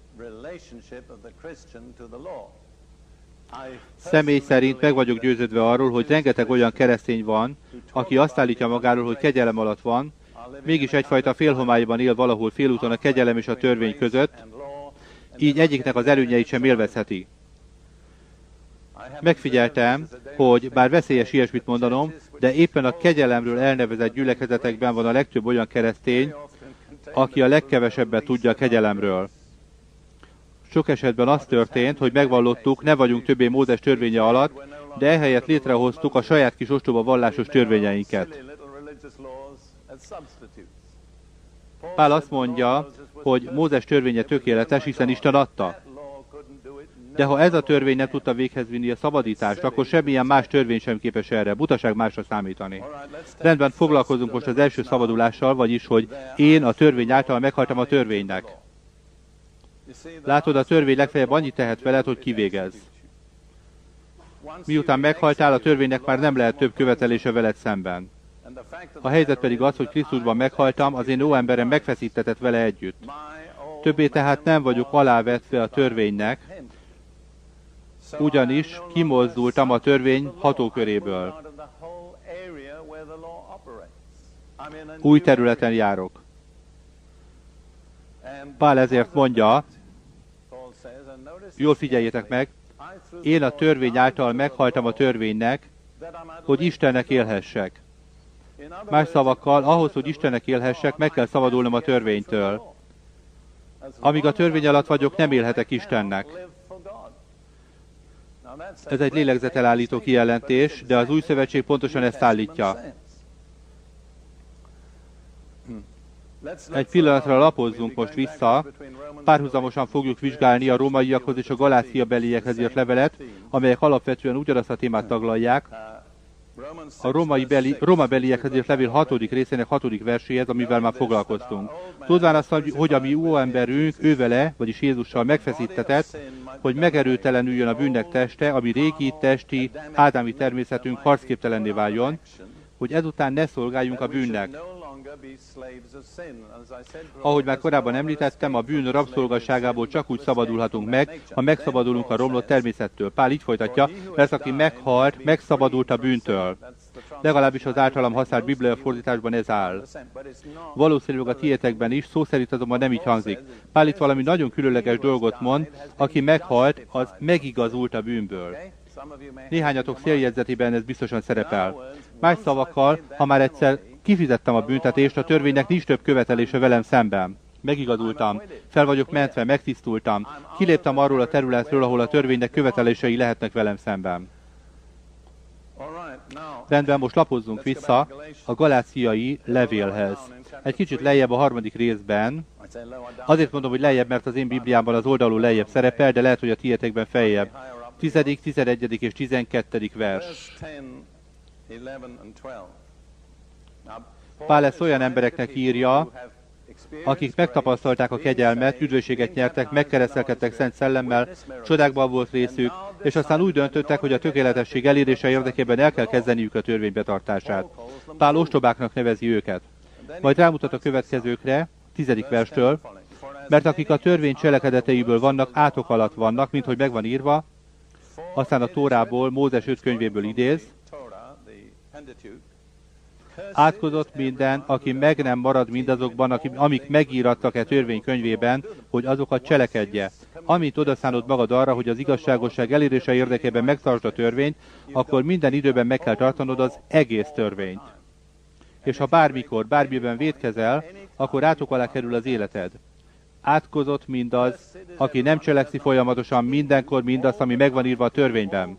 Személy szerint meg vagyok győződve arról, hogy rengeteg olyan keresztény van, aki azt állítja magáról, hogy kegyelem alatt van, mégis egyfajta félhomályban él valahol félúton a kegyelem és a törvény között, így egyiknek az előnyeit sem élvezheti. Megfigyeltem, hogy bár veszélyes ilyesmit mondanom, de éppen a kegyelemről elnevezett gyülekezetekben van a legtöbb olyan keresztény, aki a legkevesebbet tudja a kegyelemről. Sok esetben az történt, hogy megvallottuk, ne vagyunk többé Mózes törvénye alatt, de ehelyett létrehoztuk a saját kis ostoba vallásos törvényeinket. Pál azt mondja, hogy Mózes törvénye tökéletes, hiszen Isten adta. De ha ez a törvény nem tudta véghez vinni a szabadítást, akkor semmilyen más törvény sem képes erre. Butaság másra számítani. Rendben, foglalkozunk most az első szabadulással, vagyis, hogy én a törvény által meghaltam a törvénynek. Látod, a törvény legfeljebb annyit tehet veled, hogy kivégez. Miután meghaltál, a törvénynek már nem lehet több követelése veled szemben. A helyzet pedig az, hogy Krisztusban meghaltam, az én ó emberem megfeszítetett vele együtt. Többé tehát nem vagyok alávetve a törvénynek, ugyanis kimozdultam a törvény hatóköréből. Új területen járok. Pál ezért mondja, jól figyeljétek meg, én a törvény által meghaltam a törvénynek, hogy Istennek élhessek. Más szavakkal, ahhoz, hogy Istennek élhessek, meg kell szabadulnom a törvénytől. Amíg a törvény alatt vagyok, nem élhetek Istennek. Ez egy lélegzetelállító kijelentés, de az új szövetség pontosan ezt állítja. Egy pillanatra lapozzunk most vissza, párhuzamosan fogjuk vizsgálni a rómaiakhoz és a galácia beliekhez írt levelet, amelyek alapvetően ugyanazt a témát taglalják, a római beli, Roma beliekhez írt levél hatodik részének hatodik verséhez, amivel már foglalkoztunk. Tudván azt, hogy a mi emberünk ővele, vagyis Jézussal megfeszítetett, hogy megerőtelenüljön a bűnnek teste, ami régi, testi, ádámi természetünk harcképtelenné váljon, hogy ezután ne szolgáljunk a bűnnek. Ahogy már korábban említettem, a bűn rabszolgasságából csak úgy szabadulhatunk meg, ha megszabadulunk a romlott természettől. Pál így folytatja, mert aki meghalt, megszabadult a bűntől. Legalábbis az általam használt biblia fordításban ez áll. Valószínűleg a tietekben is, szó szerint azonban nem így hangzik. Pál itt valami nagyon különleges dolgot mond, aki meghalt, az megigazult a bűnből. Néhányatok széljegyzetében ez biztosan szerepel. Más szavakkal, ha már egyszer kifizettem a büntetést, a törvénynek nincs több követelése velem szemben. Megigazultam, fel vagyok mentve, megtisztultam, kiléptem arról a területről, ahol a törvénynek követelései lehetnek velem szemben. Rendben, most lapozzunk vissza a galáciai levélhez. Egy kicsit lejjebb a harmadik részben. Azért mondom, hogy lejjebb, mert az én Bibliámban az oldalú lejjebb szerepel, de lehet, hogy a tietekben feljebb. 10., 11. és 12. vers. Pál ezt olyan embereknek írja, akik megtapasztalták a kegyelmet, üdvösséget nyertek, megkeresztelkedtek Szent Szellemmel, csodákban volt részük, és aztán úgy döntöttek, hogy a tökéletesség elérése érdekében el kell kezdeniük a törvény betartását. Pál ostobáknak nevezi őket. Majd rámutat a következőkre, tizedik verstől, mert akik a törvény cselekedeteiből vannak, átok alatt vannak, mint hogy megvan írva, aztán a Tórából, Mózes 5 könyvéből idéz, átkozott minden, aki meg nem marad mindazokban, akik, amik megírattak-e törvénykönyvében, hogy azokat cselekedje. Amit odaszánod magad arra, hogy az igazságosság elérése érdekében megtartsd a törvényt, akkor minden időben meg kell tartanod az egész törvényt. És ha bármikor, bármiben védkezel, akkor átok alá kerül az életed. Átkozott mindaz, aki nem cselekszi folyamatosan mindenkor mindazt, ami megvan írva a törvényben.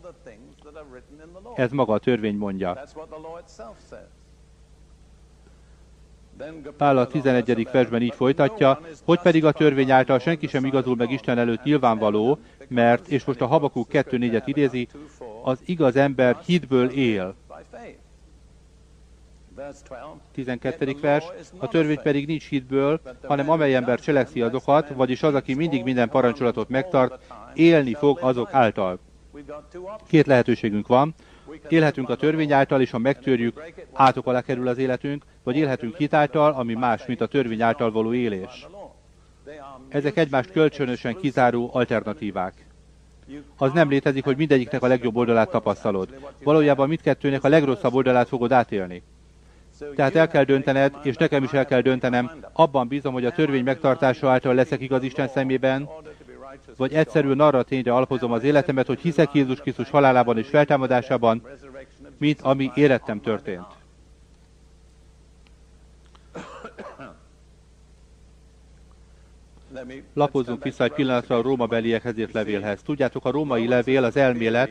Ez maga a törvény mondja. Pál a 11. versben így folytatja, hogy pedig a törvény által senki sem igazul meg Isten előtt nyilvánvaló, mert, és most a Habakuk 2.4-et idézi, az igaz ember hitből él. 12. vers, a törvény pedig nincs hitből, hanem amely ember cselekszi azokat, vagyis az, aki mindig minden parancsolatot megtart, élni fog azok által. Két lehetőségünk van, Élhetünk a törvény által, és ha megtörjük, átok alá kerül az életünk, vagy élhetünk hitáltal, ami más, mint a törvény által való élés. Ezek egymást kölcsönösen kizáró alternatívák. Az nem létezik, hogy mindegyiknek a legjobb oldalát tapasztalod. Valójában mindkettőnek a legrosszabb oldalát fogod átélni. Tehát el kell döntened, és nekem is el kell döntenem, abban bízom, hogy a törvény megtartása által leszek igaz Isten szemében, vagy egyszerűen arra tényre alapozom az életemet, hogy hiszek Jézus Krisztus halálában és feltámadásában, mint ami életem történt. Lapozzunk vissza egy pillanatra a Róma beliekhez írt levélhez. Tudjátok, a római levél az elmélet,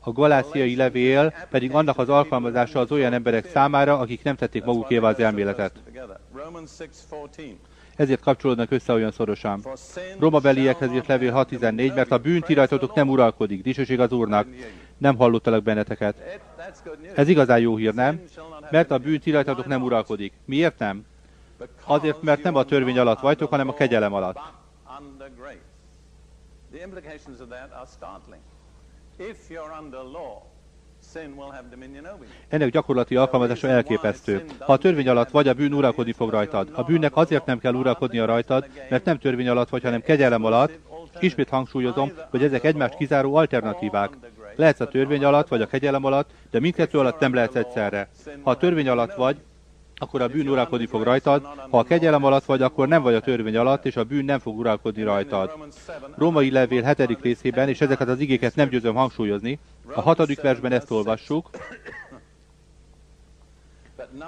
a galáciai levél pedig annak az alkalmazása az olyan emberek számára, akik nem tették magukévá az elméletet ezért kapcsolódnak össze olyan szorosan. Roma beliekhez írt levél 6.14, mert a bűn rajtatok nem uralkodik, dicsőség az Úrnak, nem hallottalak benneteket. Ez igazán jó hír, nem? Mert a bűn rajtatok nem uralkodik. Miért nem? Azért, mert nem a törvény alatt vagytok, hanem a kegyelem alatt. Ennek gyakorlati alkalmazása elképesztő. Ha a törvény alatt vagy, a bűn uralkodni fog rajtad. A bűnnek azért nem kell uralkodnia rajtad, mert nem törvény alatt vagy, hanem kegyelem alatt. Ismét hangsúlyozom, hogy ezek egymást kizáró alternatívák. Lehetsz a törvény alatt, vagy a kegyelem alatt, de mindkettő alatt nem lehetsz egyszerre. Ha a törvény alatt vagy, akkor a bűn uralkodni fog rajtad, ha a kegyelem alatt vagy, akkor nem vagy a törvény alatt, és a bűn nem fog uralkodni rajtad. Római levél hetedik részében, és ezeket az igéket nem győzöm hangsúlyozni, a hatodik versben ezt olvassuk,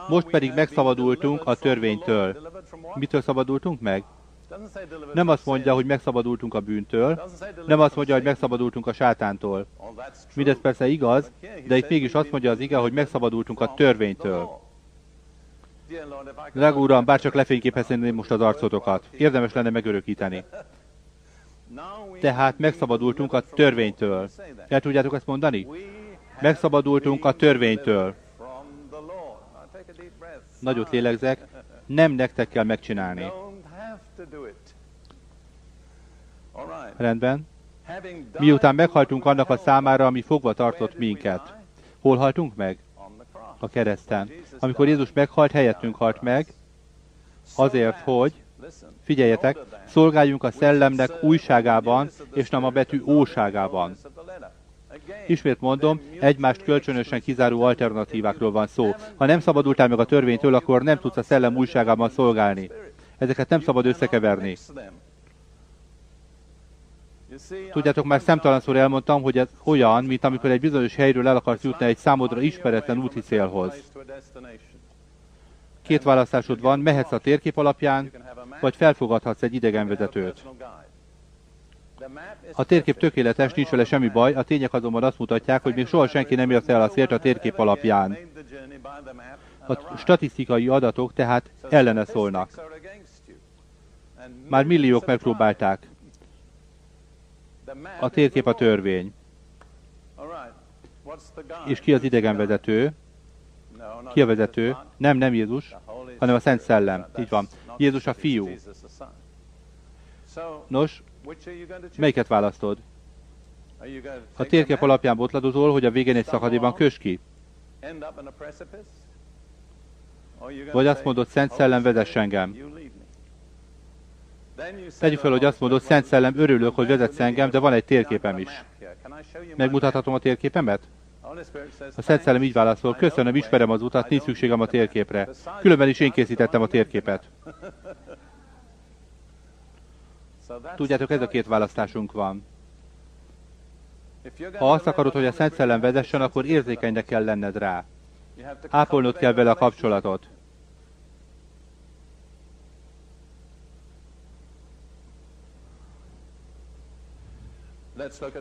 most pedig megszabadultunk a törvénytől. Mitől szabadultunk meg? Nem azt mondja, hogy megszabadultunk a bűntől, nem azt mondja, hogy megszabadultunk a sátántól. Mindez persze igaz, de itt mégis azt mondja az ige, hogy megszabadultunk a törvénytől. Drága Uram, bárcsak lefényképezhetném most az arcotokat. Érdemes lenne megörökíteni. Tehát megszabadultunk a törvénytől. El tudjátok ezt mondani? Megszabadultunk a törvénytől. Nagyot lélegzek, nem nektek kell megcsinálni. Rendben. Miután meghaltunk annak a számára, ami fogva tartott minket. Hol haltunk meg? A kereszten. Amikor Jézus meghalt, helyettünk halt meg, azért, hogy Figyeljetek, szolgáljunk a szellemnek újságában, és nem a betű óságában. Ismét mondom, egymást kölcsönösen kizáró alternatívákról van szó. Ha nem szabadultál meg a törvénytől, akkor nem tudsz a szellem újságában szolgálni. Ezeket nem szabad összekeverni. Tudjátok, már számtalanszor elmondtam, hogy ez olyan, mint amikor egy bizonyos helyről el akarsz jutni egy számodra ismeretlen úti célhoz. Két választásod van, mehetsz a térkép alapján, vagy felfogadhatsz egy idegenvezetőt. A térkép tökéletes, nincs vele semmi baj, a tények azonban azt mutatják, hogy még soha senki nem érte el a célt a térkép alapján. A statisztikai adatok tehát ellene szólnak. Már milliók megpróbálták. A térkép a törvény. És ki az idegenvezető? Ki a vezető? Nem, nem Jézus, hanem a Szent Szellem. Így van. Jézus a fiú. Nos, melyiket választod? A térkép alapján botladozol, hogy a végén egy szakadéban kös ki? Vagy azt mondod, Szent Szellem vezess engem. Tegyük fel, hogy azt mondod, Szent Szellem, örülök, hogy vezetsz engem, de van egy térképem is. Megmutathatom a térképemet? A Szent Szellem így válaszol, köszönöm, ismerem az utat, nincs szükségem a térképre. Különben is én készítettem a térképet. Tudjátok, ez a két választásunk van. Ha azt akarod, hogy a Szent Szellem vezessen, akkor érzékenynek kell lenned rá. Ápolnod kell vele a kapcsolatot.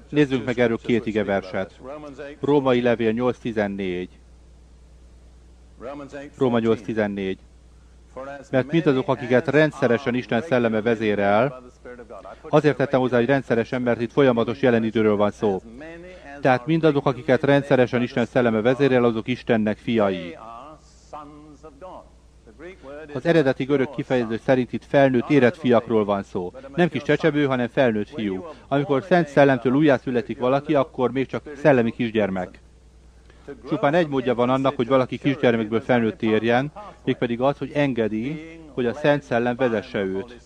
Nézzük meg erről két ige verset. Római levél 8.14. Róma 8.14. Mert mindazok, akiket rendszeresen Isten szelleme vezérel, azért tettem hozzá, hogy rendszeresen, mert itt folyamatos jelenidőről van szó. Tehát mindazok, akiket rendszeresen Isten szelleme vezérel, azok Istennek fiai. Az eredeti görög kifejező szerint itt felnőtt érett fiakról van szó. Nem kis csecsebő, hanem felnőtt fiú. Amikor Szent Szellemtől újjászületik valaki, akkor még csak szellemi kisgyermek. Csupán egy módja van annak, hogy valaki kisgyermekből felnőtt érjen, mégpedig az, hogy engedi, hogy a Szent Szellem vezesse őt.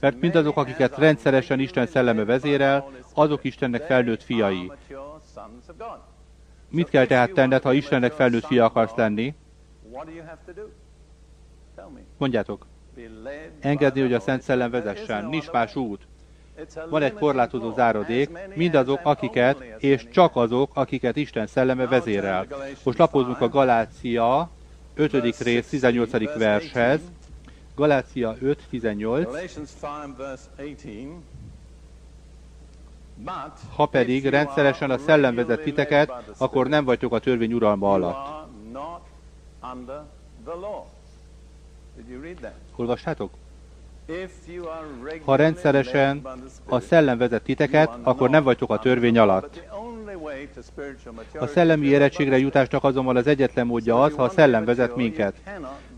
Mert mindazok, akiket rendszeresen Isten szelleme vezérel, azok Istennek felnőtt fiai. Mit kell tehát tenned, ha Istennek felnőtt fia akarsz lenni? Mondjátok. Engedni, hogy a Szent Szellem vezessen. Nincs más út. Van egy korlátozó záradék, mindazok, akiket, és csak azok, akiket Isten szelleme vezérel. Most lapozunk a Galácia 5. rész 18. vershez. Galácia 5, 18. Ha pedig rendszeresen a szellem vezet titeket, akkor nem vagytok a törvény uralma alatt. Olvastátok? Ha rendszeresen a szellem vezet titeket, akkor nem vagytok a törvény alatt. A szellemi érettségre jutásnak azonban az egyetlen módja az, ha a szellem vezet minket.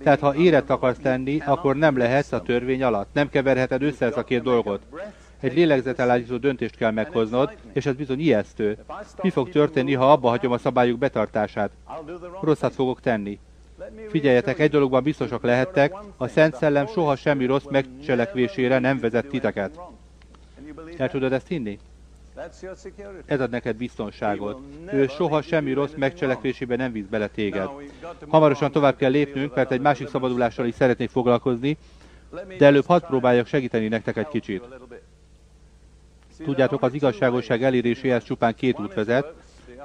Tehát ha érett akarsz lenni, akkor nem lehetsz a törvény alatt. Nem keverheted össze ezt a két dolgot. Egy lélegzetelállító döntést kell meghoznod, és ez bizony ijesztő. Mi fog történni, ha abba hagyom a szabályok betartását? Rosszat fogok tenni. Figyeljetek, egy dologban biztosak lehettek, a Szent Szellem soha semmi rossz megcselekvésére nem vezet titeket. El tudod ezt hinni? Ez ad neked biztonságot. Ő soha semmi rossz megcselekvésébe nem víz bele téged. Hamarosan tovább kell lépnünk, mert egy másik szabadulással is szeretnék foglalkozni, de előbb hadd próbáljak segíteni nektek egy kicsit. Tudjátok, az igazságosság eléréséhez csupán két út vezet.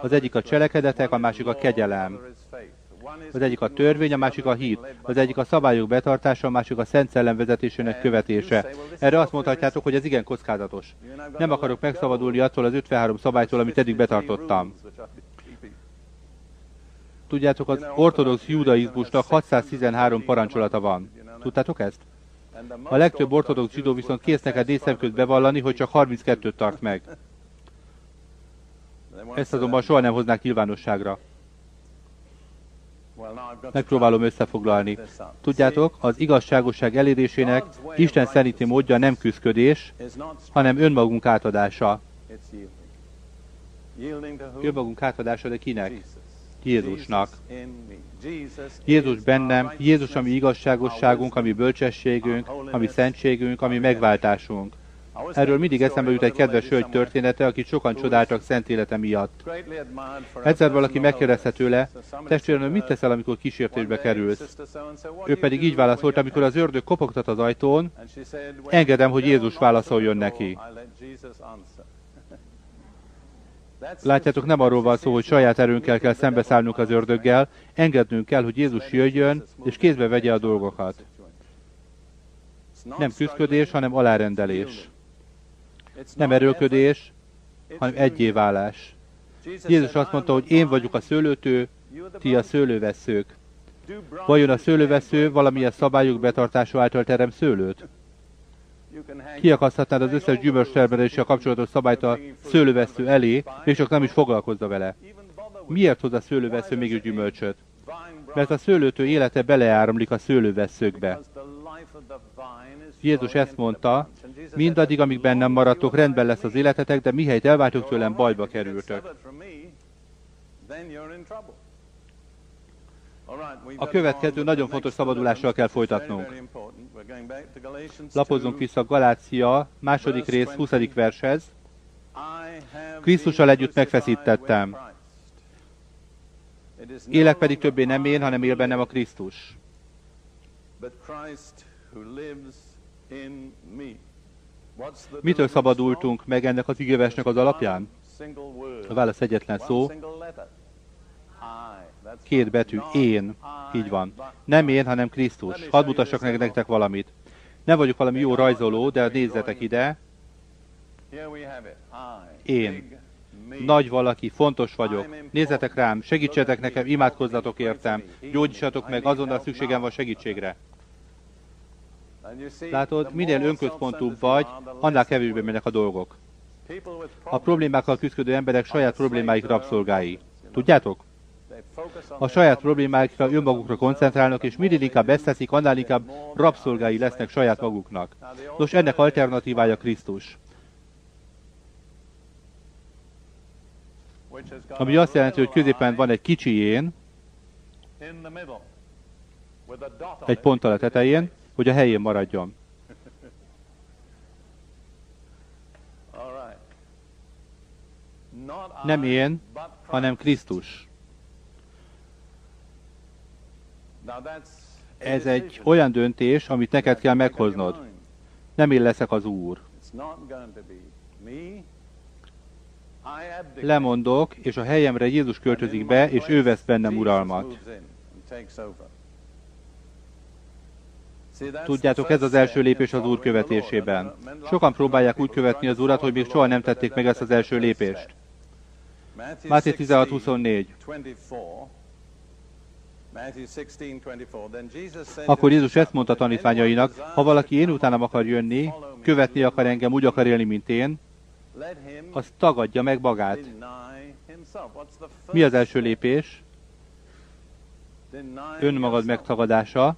Az egyik a cselekedetek, a másik a kegyelem. Az egyik a törvény, a másik a hit. Az egyik a szabályok betartása, a másik a szent szellem vezetésének követése. Erre azt mondhatjátok, hogy ez igen kockázatos. Nem akarok megszabadulni attól az 53 szabálytól, amit eddig betartottam. Tudjátok, az ortodox judaizmusnak 613 parancsolata van. Tudtátok ezt? A legtöbb ortodox zsidó viszont kész neked nézszemközt bevallani, hogy csak 32-t tart meg. Ezt azonban soha nem hoznák nyilvánosságra. Megpróbálom összefoglalni. Tudjátok, az igazságosság elérésének Isten szerinti módja nem küzdködés, hanem önmagunk átadása. Önmagunk átadása, de kinek? Jézusnak. Jézus bennem, Jézus a mi igazságosságunk, a mi bölcsességünk, a mi szentségünk, a mi megváltásunk. Erről mindig eszembe jut egy kedves hölgy története, akit sokan csodáltak szent élete miatt. Egyszer valaki megkérdezte tőle, testvérem, mit teszel, amikor kísértésbe kerülsz? Ő pedig így válaszolt, amikor az ördög kopogtat az ajtón, engedem, hogy Jézus válaszoljon neki. Látjátok, nem arról van szó, hogy saját erőnkkel kell szembeszállnunk az ördöggel, engednünk kell, hogy Jézus jöjjön, és kézbe vegye a dolgokat. Nem küzdködés, hanem alárendelés. Nem erőködés, hanem egyéválás. Jézus azt mondta, hogy én vagyok a szőlőtő, ti a szőlőveszők. Vajon a szőlővesző valamilyen szabályok betartása által terem szőlőt? Kiakaszthatnád az összes gyümölcstermeléssel kapcsolatos szabályt a szőlővesző elé, és csak nem is foglalkozza vele. Miért hoz a szőlővesző mégis gyümölcsöt? Mert a szőlőtő élete beleáramlik a szőlőveszőkbe. Jézus ezt mondta, mindaddig, amíg bennem maradtok, rendben lesz az életetek, de mihelyt elváltok tőlem, bajba kerültök. A következő nagyon fontos szabadulással kell folytatnunk. Lapozzunk vissza Galácia második rész 20. vershez. Krisztussal együtt megfeszítettem. Élek pedig többé nem én, hanem él bennem a Krisztus. Mitől szabadultunk meg ennek az igévesnek az alapján? A válasz egyetlen szó, két betű, én, így van. Nem én, hanem Krisztus. Hadd mutassak nektek valamit. Nem vagyok valami jó rajzoló, de nézzetek ide. Én. Nagy valaki, fontos vagyok. Nézzetek rám, segítsetek nekem, imádkozzatok értem. Gyógyítsatok meg, azonnal szükségem van segítségre. Látod, minél önközpontúbb vagy, annál kevésbé mennek a dolgok. A problémákkal küzdő emberek saját problémáik rabszolgái. Tudjátok? a saját problémáikra, önmagukra koncentrálnak, és minél inkább ezt teszik, annál inkább rabszolgái lesznek saját maguknak. Nos, ennek alternatívája Krisztus. Ami azt jelenti, hogy középen van egy kicsi én, egy ponttal a tetején, hogy a helyén maradjon. Nem én, hanem Krisztus. Ez egy olyan döntés, amit neked kell meghoznod. Nem én leszek az Úr. Lemondok, és a helyemre Jézus költözik be, és ő vesz bennem uralmat. Tudjátok, ez az első lépés az Úr követésében. Sokan próbálják úgy követni az Urat, hogy még soha nem tették meg ezt az első lépést. Máté 16.24 akkor Jézus ezt mondta tanítványainak, ha valaki én utánam akar jönni, követni akar engem, úgy akar élni, mint én, az tagadja meg magát. Mi az első lépés? Önmagad megtagadása.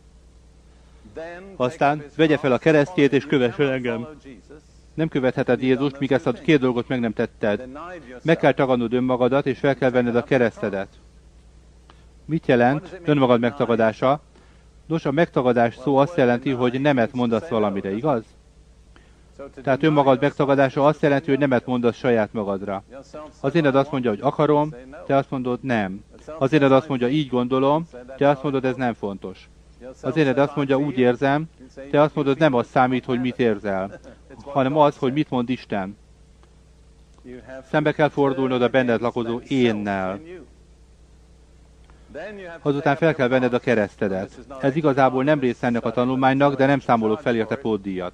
Aztán vegye fel a keresztjét és kövessen engem. Nem követheted Jézust, míg ezt a két dolgot meg nem tetted. Meg kell tagadnod önmagadat, és fel kell venned a keresztedet. Mit jelent önmagad megtagadása? Nos, a megtagadás szó azt jelenti, hogy nemet mondasz valamire, igaz? Tehát önmagad megtagadása azt jelenti, hogy nemet mondasz saját magadra. Az éned azt mondja, hogy akarom, te azt mondod, nem. Az éned azt mondja, így gondolom, te azt mondod, ez nem fontos. Az éned azt mondja, úgy érzem, te azt mondod, nem az számít, hogy mit érzel, hanem az, hogy mit mond Isten. Szembe kell fordulnod a benned lakozó énnel. Azután fel kell venned a keresztedet. Ez igazából nem része ennek a tanulmánynak, de nem számolok fel érte pótdíjat.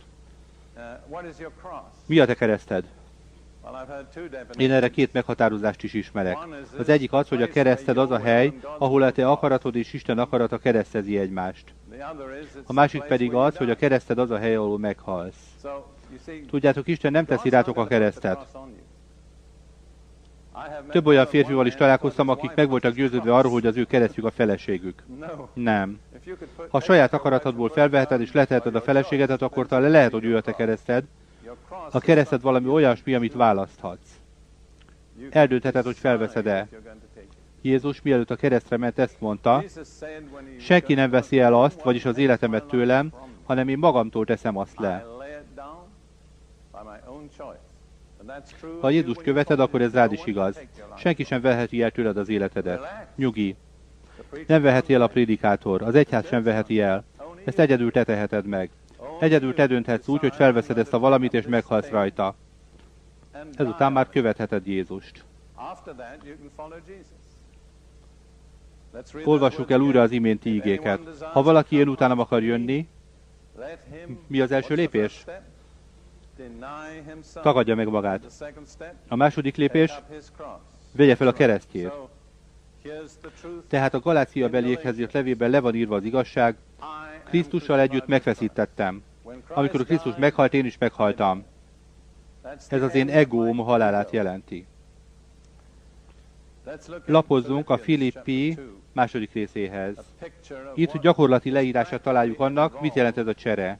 Mi a te kereszted? Én erre két meghatározást is ismerek. Az egyik az, hogy a kereszted az a hely, ahol a te akaratod és Isten akarata keresztezi egymást. A másik pedig az, hogy a kereszted az a hely, ahol meghalsz. Tudjátok, Isten nem teszi rátok a keresztet. Több olyan férfival is találkoztam, akik meg voltak győződve arról, hogy az ő keresztjük a feleségük. Nem. Ha saját akaratodból felveheted és leteheted a feleségedet, akkor talán lehet, hogy ő a te kereszted. A kereszted valami olyasmi, amit választhatsz. Eldöntheted, hogy felveszed-e. Jézus mielőtt a keresztre ment, ezt mondta, senki nem veszi el azt, vagyis az életemet tőlem, hanem én magamtól teszem azt le. Ha Jézust követed, akkor ez rád is igaz. Senki sem veheti el tőled az életedet. Nyugi. Nem veheti el a prédikátor, az egyház sem veheti el. Ezt egyedül te teheted meg. Egyedül te dönthetsz úgy, hogy felveszed ezt a valamit és meghalsz rajta. Ezután már követheted Jézust. Olvassuk el újra az iménti ígéket. Ha valaki én utánam akar jönni, mi az első lépés? Tagadja meg magát. A második lépés, vegye fel a keresztjét. Tehát a Galácia beliekhez írt levében le van írva az igazság, Krisztussal együtt megfeszítettem. Amikor Krisztus meghalt, én is meghaltam. Ez az én egóm halálát jelenti. Lapozzunk a Filippi második részéhez. Itt gyakorlati leírását találjuk annak, mit jelent ez a csere.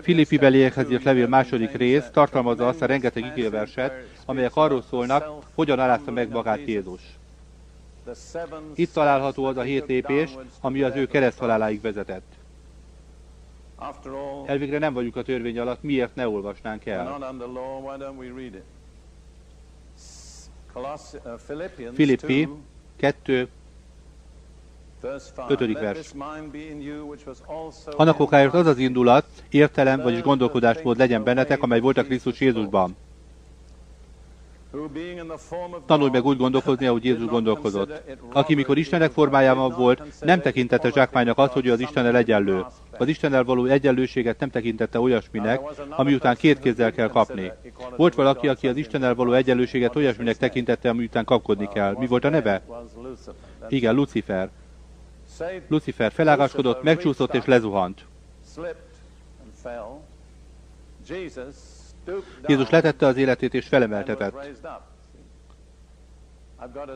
Filippi beliekhez írt levél második rész tartalmazza azt a rengeteg igéverset, amelyek arról szólnak, hogyan alázta meg magát Jézus. Itt található az a hét lépés, ami az ő kereszthaláláig vezetett. Elvégre nem vagyunk a törvény alatt, miért ne olvasnánk el? Filippi 2, 5. vers. Annak okáért az az indulat, értelem, vagyis gondolkodásmód legyen bennetek, amely volt a Krisztus Jézusban. Tanulj meg úgy gondolkozni, ahogy Jézus gondolkozott. Aki mikor Istenek formájában volt, nem tekintette zsákmánynak azt, hogy az Istennel egyenlő. Az Istennel való egyenlőséget nem tekintette olyasminek, ami után két kézzel kell kapni. Volt valaki, aki az Istennel való egyenlőséget olyasminek tekintette, ami után kapkodni kell. Mi volt a neve? Igen, Lucifer. Lucifer felágaskodott, megcsúszott és lezuhant. Jézus letette az életét és felemeltetett.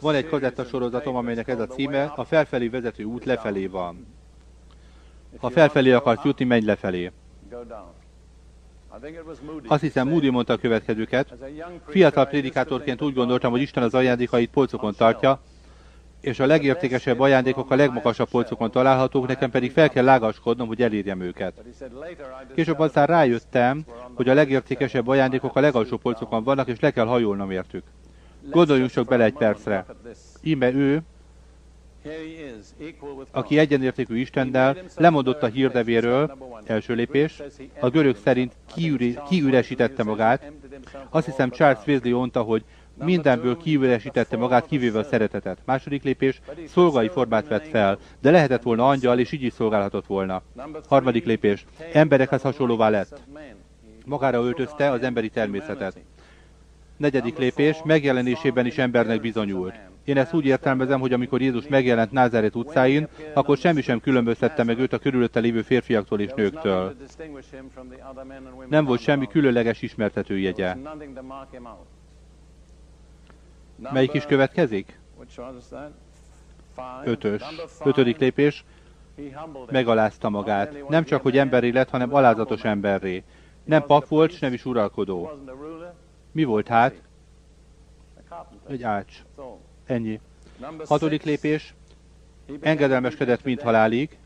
Van egy kazetta sorozatom, amelynek ez a címe, a felfelé vezető út lefelé van. Ha felfelé akarsz jutni, menj lefelé. Azt hiszem, Moody mondta a következőket. Fiatal prédikátorként úgy gondoltam, hogy Isten az ajándékait polcokon tartja, és a legértékesebb ajándékok a legmagasabb polcokon találhatók, nekem pedig fel kell lágaskodnom, hogy elérjem őket. Később aztán rájöttem, hogy a legértékesebb ajándékok a legalsó polcokon vannak, és le kell hajolnom értük. Gondoljunk csak bele egy percre. Íme ő, aki egyenértékű Istennel, lemondott a hírdevéről, első lépés, a görög szerint kiüri, kiüresítette magát. Azt hiszem Charles Wesley mondta, hogy mindenből kiüresítette magát, kivéve a szeretetet. Második lépés, szolgai formát vett fel, de lehetett volna angyal, és így is szolgálhatott volna. Harmadik lépés, emberekhez hasonlóvá lett. Magára öltözte az emberi természetet. Negyedik lépés, megjelenésében is embernek bizonyult. Én ezt úgy értelmezem, hogy amikor Jézus megjelent Názáret utcáin, akkor semmi sem különböztette meg őt a körülötte lévő férfiaktól és nőktől. Nem volt semmi különleges ismertetőjegye. Melyik is következik? Ötös. Ötödik lépés. Megalázta magát. Nem csak, hogy emberi lett, hanem alázatos emberré. Nem pap volt, és nem is uralkodó. Mi volt hát? Egy ács. Ennyi. Hatodik lépés. Engedelmeskedett, mint halálig.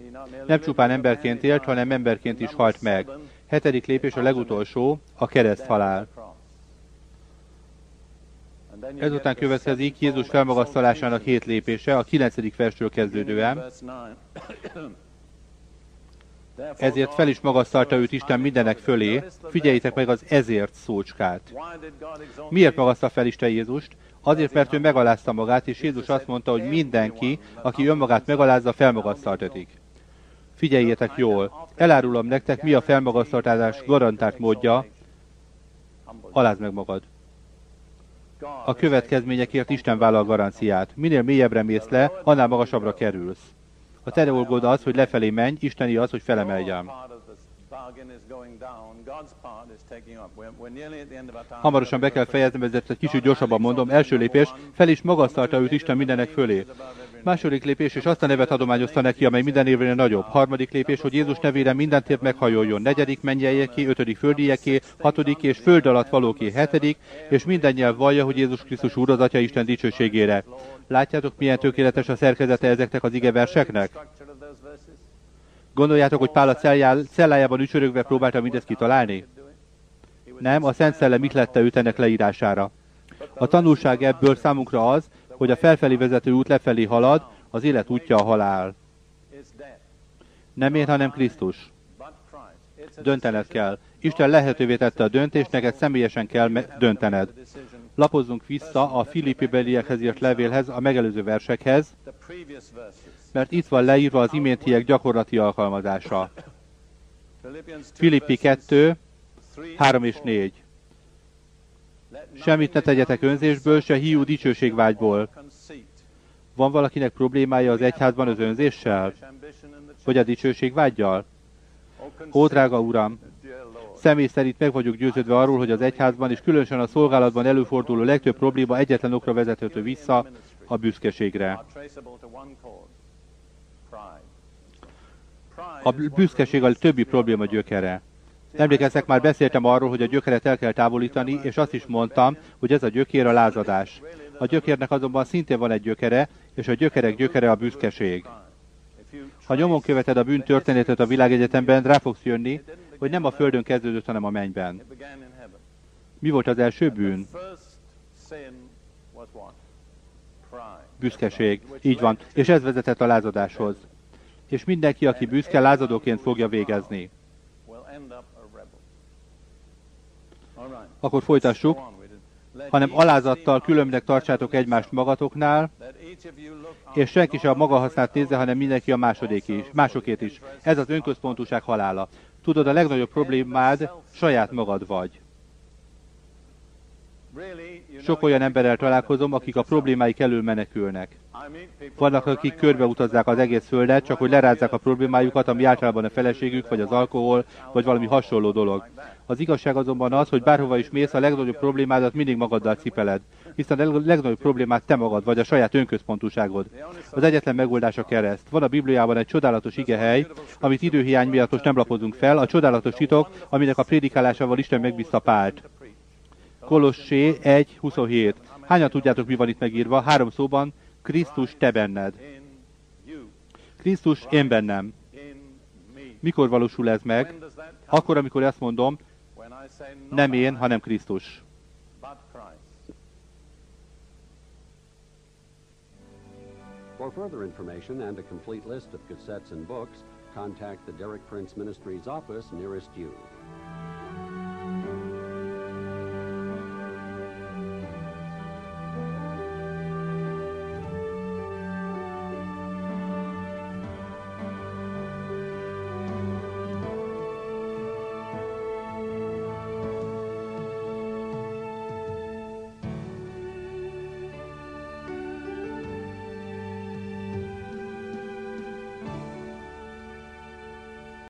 Nem csupán emberként élt, hanem emberként is halt meg. Hetedik lépés a legutolsó, a kereszt halál. Ezután következik Jézus felmagasztalásának hét lépése, a kilencedik versről kezdődően. Ezért fel is magasztalta őt Isten mindenek fölé, figyeljétek meg az ezért szócskát. Miért magasztal fel Isten Jézust? Azért, mert ő megalázta magát, és Jézus azt mondta, hogy mindenki, aki önmagát megalázza, felmagasztaltatik. Figyeljétek jól, elárulom nektek, mi a felmagasztaltás garantált módja, alázd meg magad. A következményekért Isten vállal garanciát. Minél mélyebbre mész le, annál magasabbra kerülsz. A te dolgod az, hogy lefelé menj, Isteni az, hogy felemeljem. Hamarosan be kell fejeznem, ezért egy kicsit gyorsabban mondom. Első lépés, fel is magasztalta őt Isten mindenek fölé. Második lépés, és azt a nevet adományozta neki, amely minden évre nagyobb. Harmadik lépés, hogy Jézus nevére mindentért meghajoljon. Negyedik mennyeljeké, ötödik földieké, hatodik és föld alatt valóké, hetedik, és minden nyelv vallja, hogy Jézus Krisztus Úr az Atya Isten dicsőségére. Látjátok, milyen tökéletes a szerkezete ezeknek az igeverseknek? Gondoljátok, hogy Pál a cellájában ücsörögve próbálta mindezt kitalálni? Nem, a Szent Szellem mit lette őt ennek leírására. A tanulság ebből számunkra az, hogy a felfelé vezető út lefelé halad, az élet útja a halál. Nem én, hanem Krisztus. Döntened kell. Isten lehetővé tette a döntést, neked személyesen kell döntened. Lapozzunk vissza a Filippi beliekhez írt levélhez, a megelőző versekhez, mert itt van leírva az iméntiek gyakorlati alkalmazása. Filippi 2, 3 és 4. Semmit ne tegyetek önzésből, se hiú dicsőségvágyból. Van valakinek problémája az egyházban az önzéssel? Vagy a dicsőségvágyjal? Ó, drága Uram, Személy szerint meg vagyok győződve arról, hogy az egyházban és különösen a szolgálatban előforduló legtöbb probléma egyetlen okra vezethető vissza, a büszkeségre. A büszkeség a többi probléma gyökere. Emlékeztek, már beszéltem arról, hogy a gyökeret el kell távolítani, és azt is mondtam, hogy ez a gyökér a lázadás. A gyökérnek azonban szintén van egy gyökere, és a gyökerek gyökere a büszkeség. Ha nyomon követed a bűn történetet a világegyetemben, rá fogsz jönni, hogy nem a földön kezdődött, hanem a mennyben. Mi volt az első bűn? Büszkeség. Így van. És ez vezetett a lázadáshoz. És mindenki, aki büszke, lázadóként fogja végezni. Akkor folytassuk. Hanem alázattal különbnek tartsátok egymást magatoknál, és senki sem a maga hasznát nézze, hanem mindenki a második is, másokét is. Ez az önközpontúság halála. Tudod, a legnagyobb problémád saját magad vagy. Sok olyan emberrel találkozom, akik a problémáik elől menekülnek. Vannak, akik körbeutazzák az egész földet, csak hogy lerázzák a problémájukat, ami általában a feleségük, vagy az alkohol, vagy valami hasonló dolog. Az igazság azonban az, hogy bárhova is mész, a legnagyobb problémádat mindig magaddal cipeled, hiszen a legnagyobb problémát te magad vagy, a saját önközpontúságod. Az egyetlen megoldás a kereszt. Van a Bibliában egy csodálatos igehely, amit időhiány miatt most nem lapozunk fel, a csodálatos titok, aminek a prédikálásával Isten megbízta Pált. Kolossé 1.27. Hányan tudjátok, mi van itt megírva? Három szóban, Krisztus te benned. Krisztus én bennem. Mikor valósul ez meg? Akkor, amikor ezt mondom, nem én, hanem Krisztus. For further information and a complete list of cassettes and books, contact the Derek Prince Ministries office nearest you.